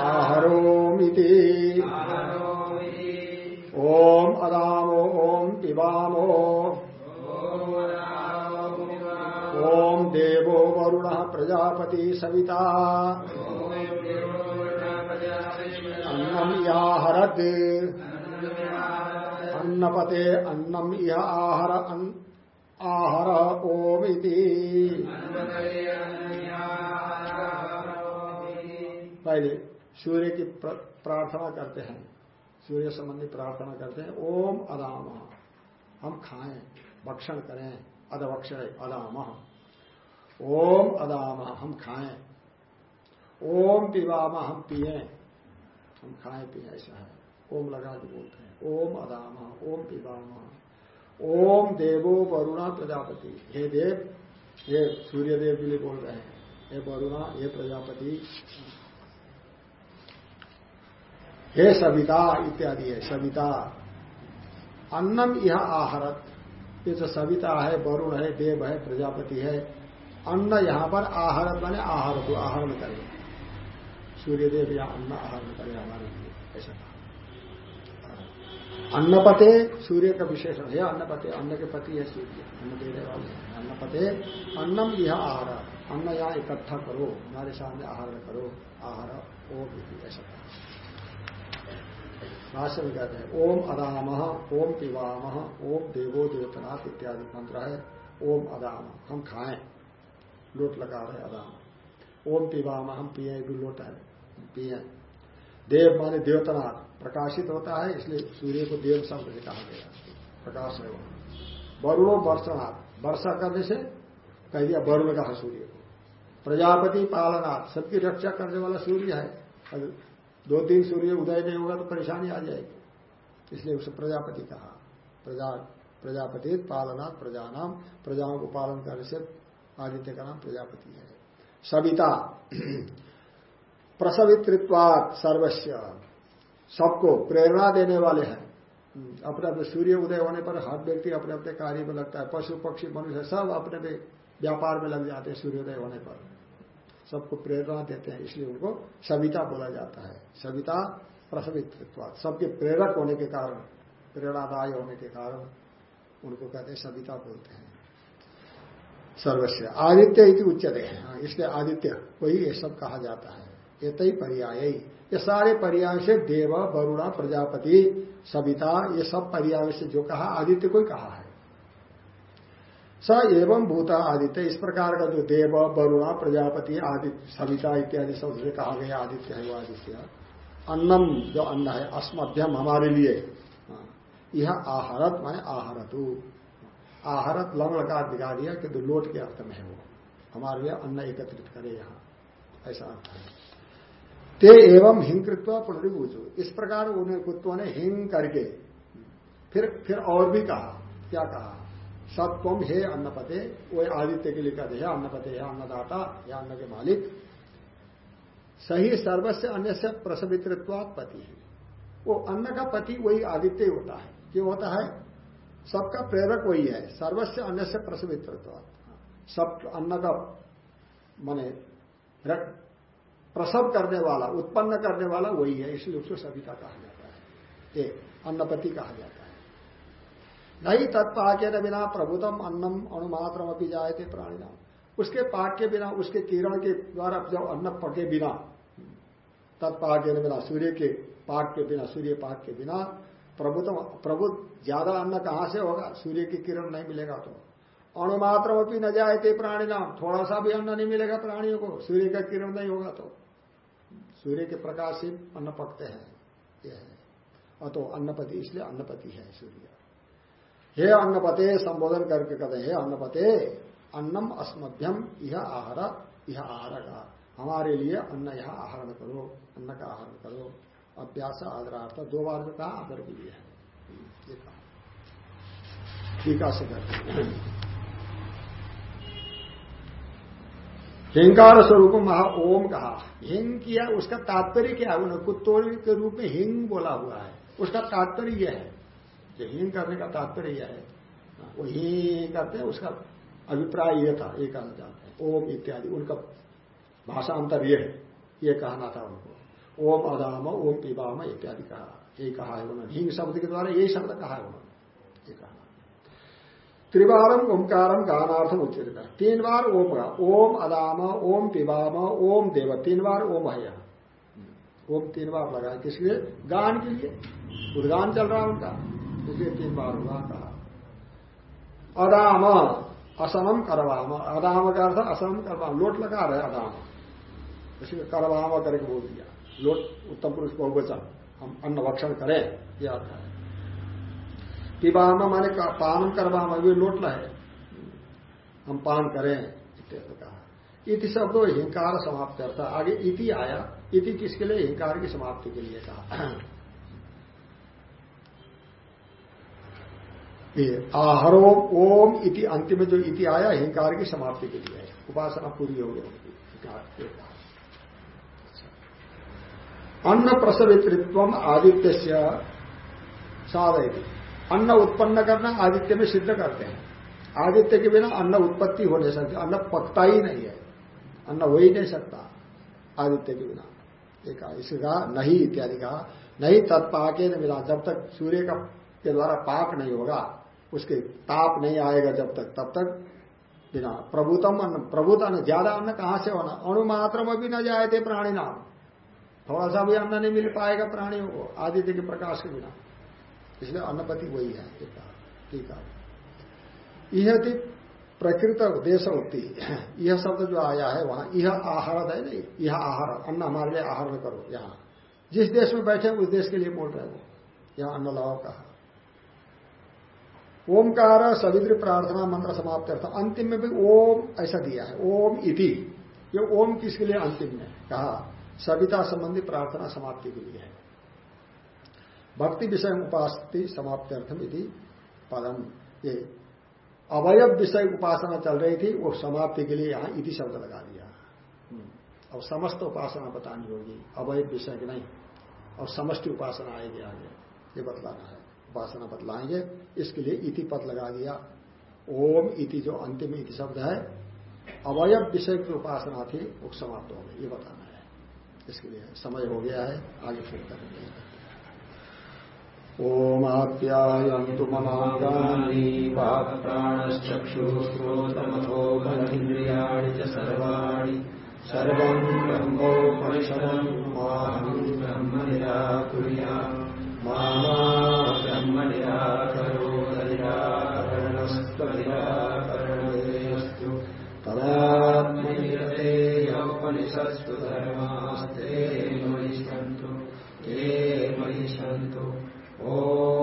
आहरोमिति। ओम अदामो ओम पिबामो। ओम देवो वरुण प्रजापति सविता। अन्नम याहरत अन्नपते अन्नम इह आहर। आहर ओम पहले सूर्य की प्रार्थना करते हैं। सूर्य संबंधी प्रार्थना करते हैं। ओम अदाम। हम खाएँ, भक्षण करें। अदभक्ष अदाम। ओम अदाम। हम खाएँ। ओम पिवाम हम पिए। हम खाएँ, पिए, ऐसा है। ओम लगा के बोलते हैं। ओम अदाम। ओम पिवाम ओम देवो वरुणा प्रजापति। हे देव हे सूर्य देव के लिए बोल रहे हैं। हे वरुणा, हे प्रजापति। हे सविता इत्यादि है, सविता। अन्नम यह आहरत। ये जो सविता है, वरुण है, देव है, प्रजापति है, अन्न यहाँ पर आहरत माने आहार को आहरण करे। सूर्यदेव या अन्न आहरण करे हमारे लिए, ऐसा। अन्नपते सूर्य का विशेषण है अन्नपते, अन्न के पति है सूर्य। अन्न देने वाले अन्नपते, अन्नम यह आहार। अन्न यहाँ इकट्ठा करो हमारे सामने आहार करो। आहार, ओम ऐसा। में कहते हैं, ओम अदाम, ओम पिवाम ओम देवो देवतनाथ इत्यादि मंत्र है। ओम अदाम, हम खाएँ। लोट लगा रहे अदाम। ओम पिवाम हम पिए, भी लोट है। पिए। देव माने देवतनाथ प्रकाशित होता है, इसलिए सूर्य को देव शब्द से कहा गया प्रकाश है वो। वरुणो वर्षणाथ वर्षा करने से कह दिया वरुण कहा सूर्य को। प्रजापति पालनाथ, सबकी रक्षा करने वाला सूर्य है। अगर दो तीन सूर्य उदय नहीं होगा तो परेशानी आ जाएगी। इसलिए उसे प्रजापति कहा। प्रजा, प्रजापति पालनाथ प्रजा नाम प्रजाओं को पालन करने से आदित्य का नाम प्रजापति है। सविता। प्रसवित्रित्वात सर्वस्व सबको प्रेरणा देने वाले हैं। अपने अपने सूर्य उदय होने पर हर व्यक्ति अपने अपने कार्य में लगता है। पशु पक्षी मनुष्य सब अपने अपने व्यापार में लग जाते हैं सूर्योदय होने पर। सबको प्रेरणा देते हैं इसलिए उनको सविता बोला जाता है। सविता प्रसवित्व सबके प्रेरक होने के कारण प्रेरणादाय होने के कारण उनको कहते हैं सविता बोलते हैं। सर्वस्व आदित्य इति उच्चते हैं। हाँ, इसलिए आदित्य वही ये सब कहा जाता है। ये तई पर्याय। ये सारे पर्याय से देव, वरुणा, प्रजापति, सविता, ये सब पर्याय से जो कहा, आदित्य को ही कहा है। स एवं भूता आदित्य, इस प्रकार का जो देव, वरुणा, प्रजापति, आदित्य, सविता इत्यादि सबसे कहा गया, आदित्य है वो आदित्य। अन्नम, जो अन्न है, अस्मभ्यम हमारे लिए। यह आहारत माने आहारतु। आहारत लंग लगा दिखा दिया किंतु लोट के अर्थ में है वो। हमारे लिए अन्न एकत्रित करे यहाँ। ऐसा अर्थ है। ते एवं हिंकृत्व पुनरिभूजु इस प्रकार उन्हें कुत्तों ने हिंग करके फिर फिर और भी कहा। क्या कहा? सत्वम हे अन्नपते, वो आदित्य के लिए कहते, हैं अन्नपते, है अन्नदाता या अन्न के मालिक, सही सर्वस्व अन्य से प्रसवित्वात पति है। वो अन्न का पति वही आदित्य ही होता है। क्यों होता है? सबका प्रेरक वही है। सर्वस्व अन्य से प्रसवित्वात सब अन्न का, माने प्रसव करने वाला, उत्पन्न करने वाला वही है, इसलिए उसको सविता कहा जाता है। एक अन्नपति कहा जाता है। नहीं तत्पाक बिना प्रभुतम अन्नम अणुमात्र अपनी जाए थे प्राणी उसके पाक के बिना, उसके किरण के द्वारा जब अन्न पके बिना तत्पाक बिना, सूर्य के पाक के बिना, सूर्य पाक के बिना, प्रभुतम, प्रभु ज़्यादा अन्न कहाँ से होगा? सूर्य की किरण नहीं मिलेगा तो। अणुमात्र न जाए थे प्राणी नाम थोड़ा सा भी अन्न नहीं मिलेगा प्राणियों को, सूर्य का किरण नहीं होगा तो। सूर्य के प्रकाश से अन्न पकते हैं यह है। अतो अन्नपति, इसलिए अन्नपति है सूर्य। हे अन्नपते, संबोधन करके कहते हे अन्नपते, अन्नम अस्मभ्यम यह आहार यह आहार। का हमारे लिए अन्न यह आहरण करो, अन्न का आहार करो। अभ्यास, आदरार्थ, दो बार में कहा, आदर के लिए है। ये कहा। टीका से हिंकार स्वरूप महा ओम कहा। हिंग किया, उसका तात्पर्य क्या है? कुत्तोड़ी के रूप में हिंग बोला हुआ है। उसका तात्पर्य यह है जो हीन करने का तात्पर्य यह है। वो ही करते हैं, उसका अभिप्राय यह था, ये कहना चाहते हैं। ओम इत्यादि, उनका भाषांतर यह है, ये कहना था उनको। ओम अदाम, ओम पिबाम इत्यादि कहा। ये कहा है उन्होंने। हिंग शब्द के द्वारा यही शब्द कहा है उन्होंने। ये कहा। त्रिवारम ओंकारम गानार्थम उच्चित तीन बार ओम का। ओम अदाम, ओम पिबाम, ओम देव। तीन बार ओम है ओम तीन बार लगा किस लिए? गान के लिए। उद्गान चल रहा है उनका। इसलिए तीन बार हुआ कहा। अदाम असमम करवाम। अदाम का अर्थ असम करवाम। लोट लगा रहे अदाम। इसलिए करवाम करके बोल दिया। लोट उत्तम पुरुष बहुवचन हम अन्न भक्षण करें। यह अर्थ है। पिबाम माने पान करवाम अभी लोट लहे हम पान करें, इत्यादि कहा। इति शब्द हिंकार समाप्त करता। आगे इति आया। इति किसके लिए? हिंकार की समाप्ति के लिए कहा। आहरो ओम इति अंतिम जो इति आया, हिंकार की समाप्ति के लिए। उपासना पूरी हो गई। अन्न प्रसवित्व आदित्य साधय अन्न उत्पन्न करना आदित्य में सिद्ध करते हैं। आदित्य के बिना अन्न उत्पत्ति हो नहीं सकती, अन्न पकता ही नहीं है। अन्न हो ही नहीं सकता आदित्य के बिना। एक इसे कहा, नहीं इत्यादि कहा। नहीं तत्पाके न मिला। जब तक सूर्य का के द्वारा पाक नहीं होगा, उसके ताप नहीं आएगा जब तक, तब तक बिना। प्रभुतम अन्न, प्रभुत अन्न, ज़्यादा अन्न कहाँ से होना? अणुमात्र में भी न जाए थे प्राणी नाम। थोड़ा सा भी अन्न नहीं मिल पाएगा प्राणियों को, आदित्य के प्रकाश के बिना। इसलिए अन्नपति वही है, ठीक है यह थी प्रकृत देश होती यह शब्द जो आया है, वहाँ यह आहार है नहीं यह आहार, अन्न हमारे लिए आहार करो, यहाँ। जिस देश में बैठे उस देश के लिए बोल रहे हो यहाँ अन्न लाओ कहा। ओमकार सविद्र प्रार्थना मंत्र समाप्त अर्थ अंतिम में भी ओम ऐसा दिया है, ओम इति। ये ओम किसके लिए अंतिम में? कहा, सविता संबंधी प्रार्थना समाप्ति के लिए है। भक्ति विषय उपास्ति समाप्ति अर्थम यदि पदम ये अवयव विषय उपासना चल रही थी वो समाप्ति के लिए यहाँ इति शब्द लगा दिया। अब समस्त उपासना बतानी होगी अवयव विषय की नहीं और समष्टि उपासना आएगी आगे। ये बतलाना है। उपासना बतलाएँगे इसके लिए इति पद लगा दिया। ओम इति जो अंतिम इति शब्द है अवयव विषय की उपासना थी वो समाप्त हो गई। ये बताना है। इसके लिए समय हो गया है आगे फिर करेंगे। ओमाप्यायन्तु ममागानि वाक्प्राणश्चक्षुश्रोतमथो बलिन्द्रियाणि च सर्वाणि। सर्वम् ब्रह्मोपनिषदम्
ब्रह्म निराकुर्या मा ब्रह्म निराकरोदनिराकरणस्त्वनिराकरणेऽस्तु तदात्मनिरते यौपनिषत्सु धर्मास्ते मयि सन्तु ते मयि Oh.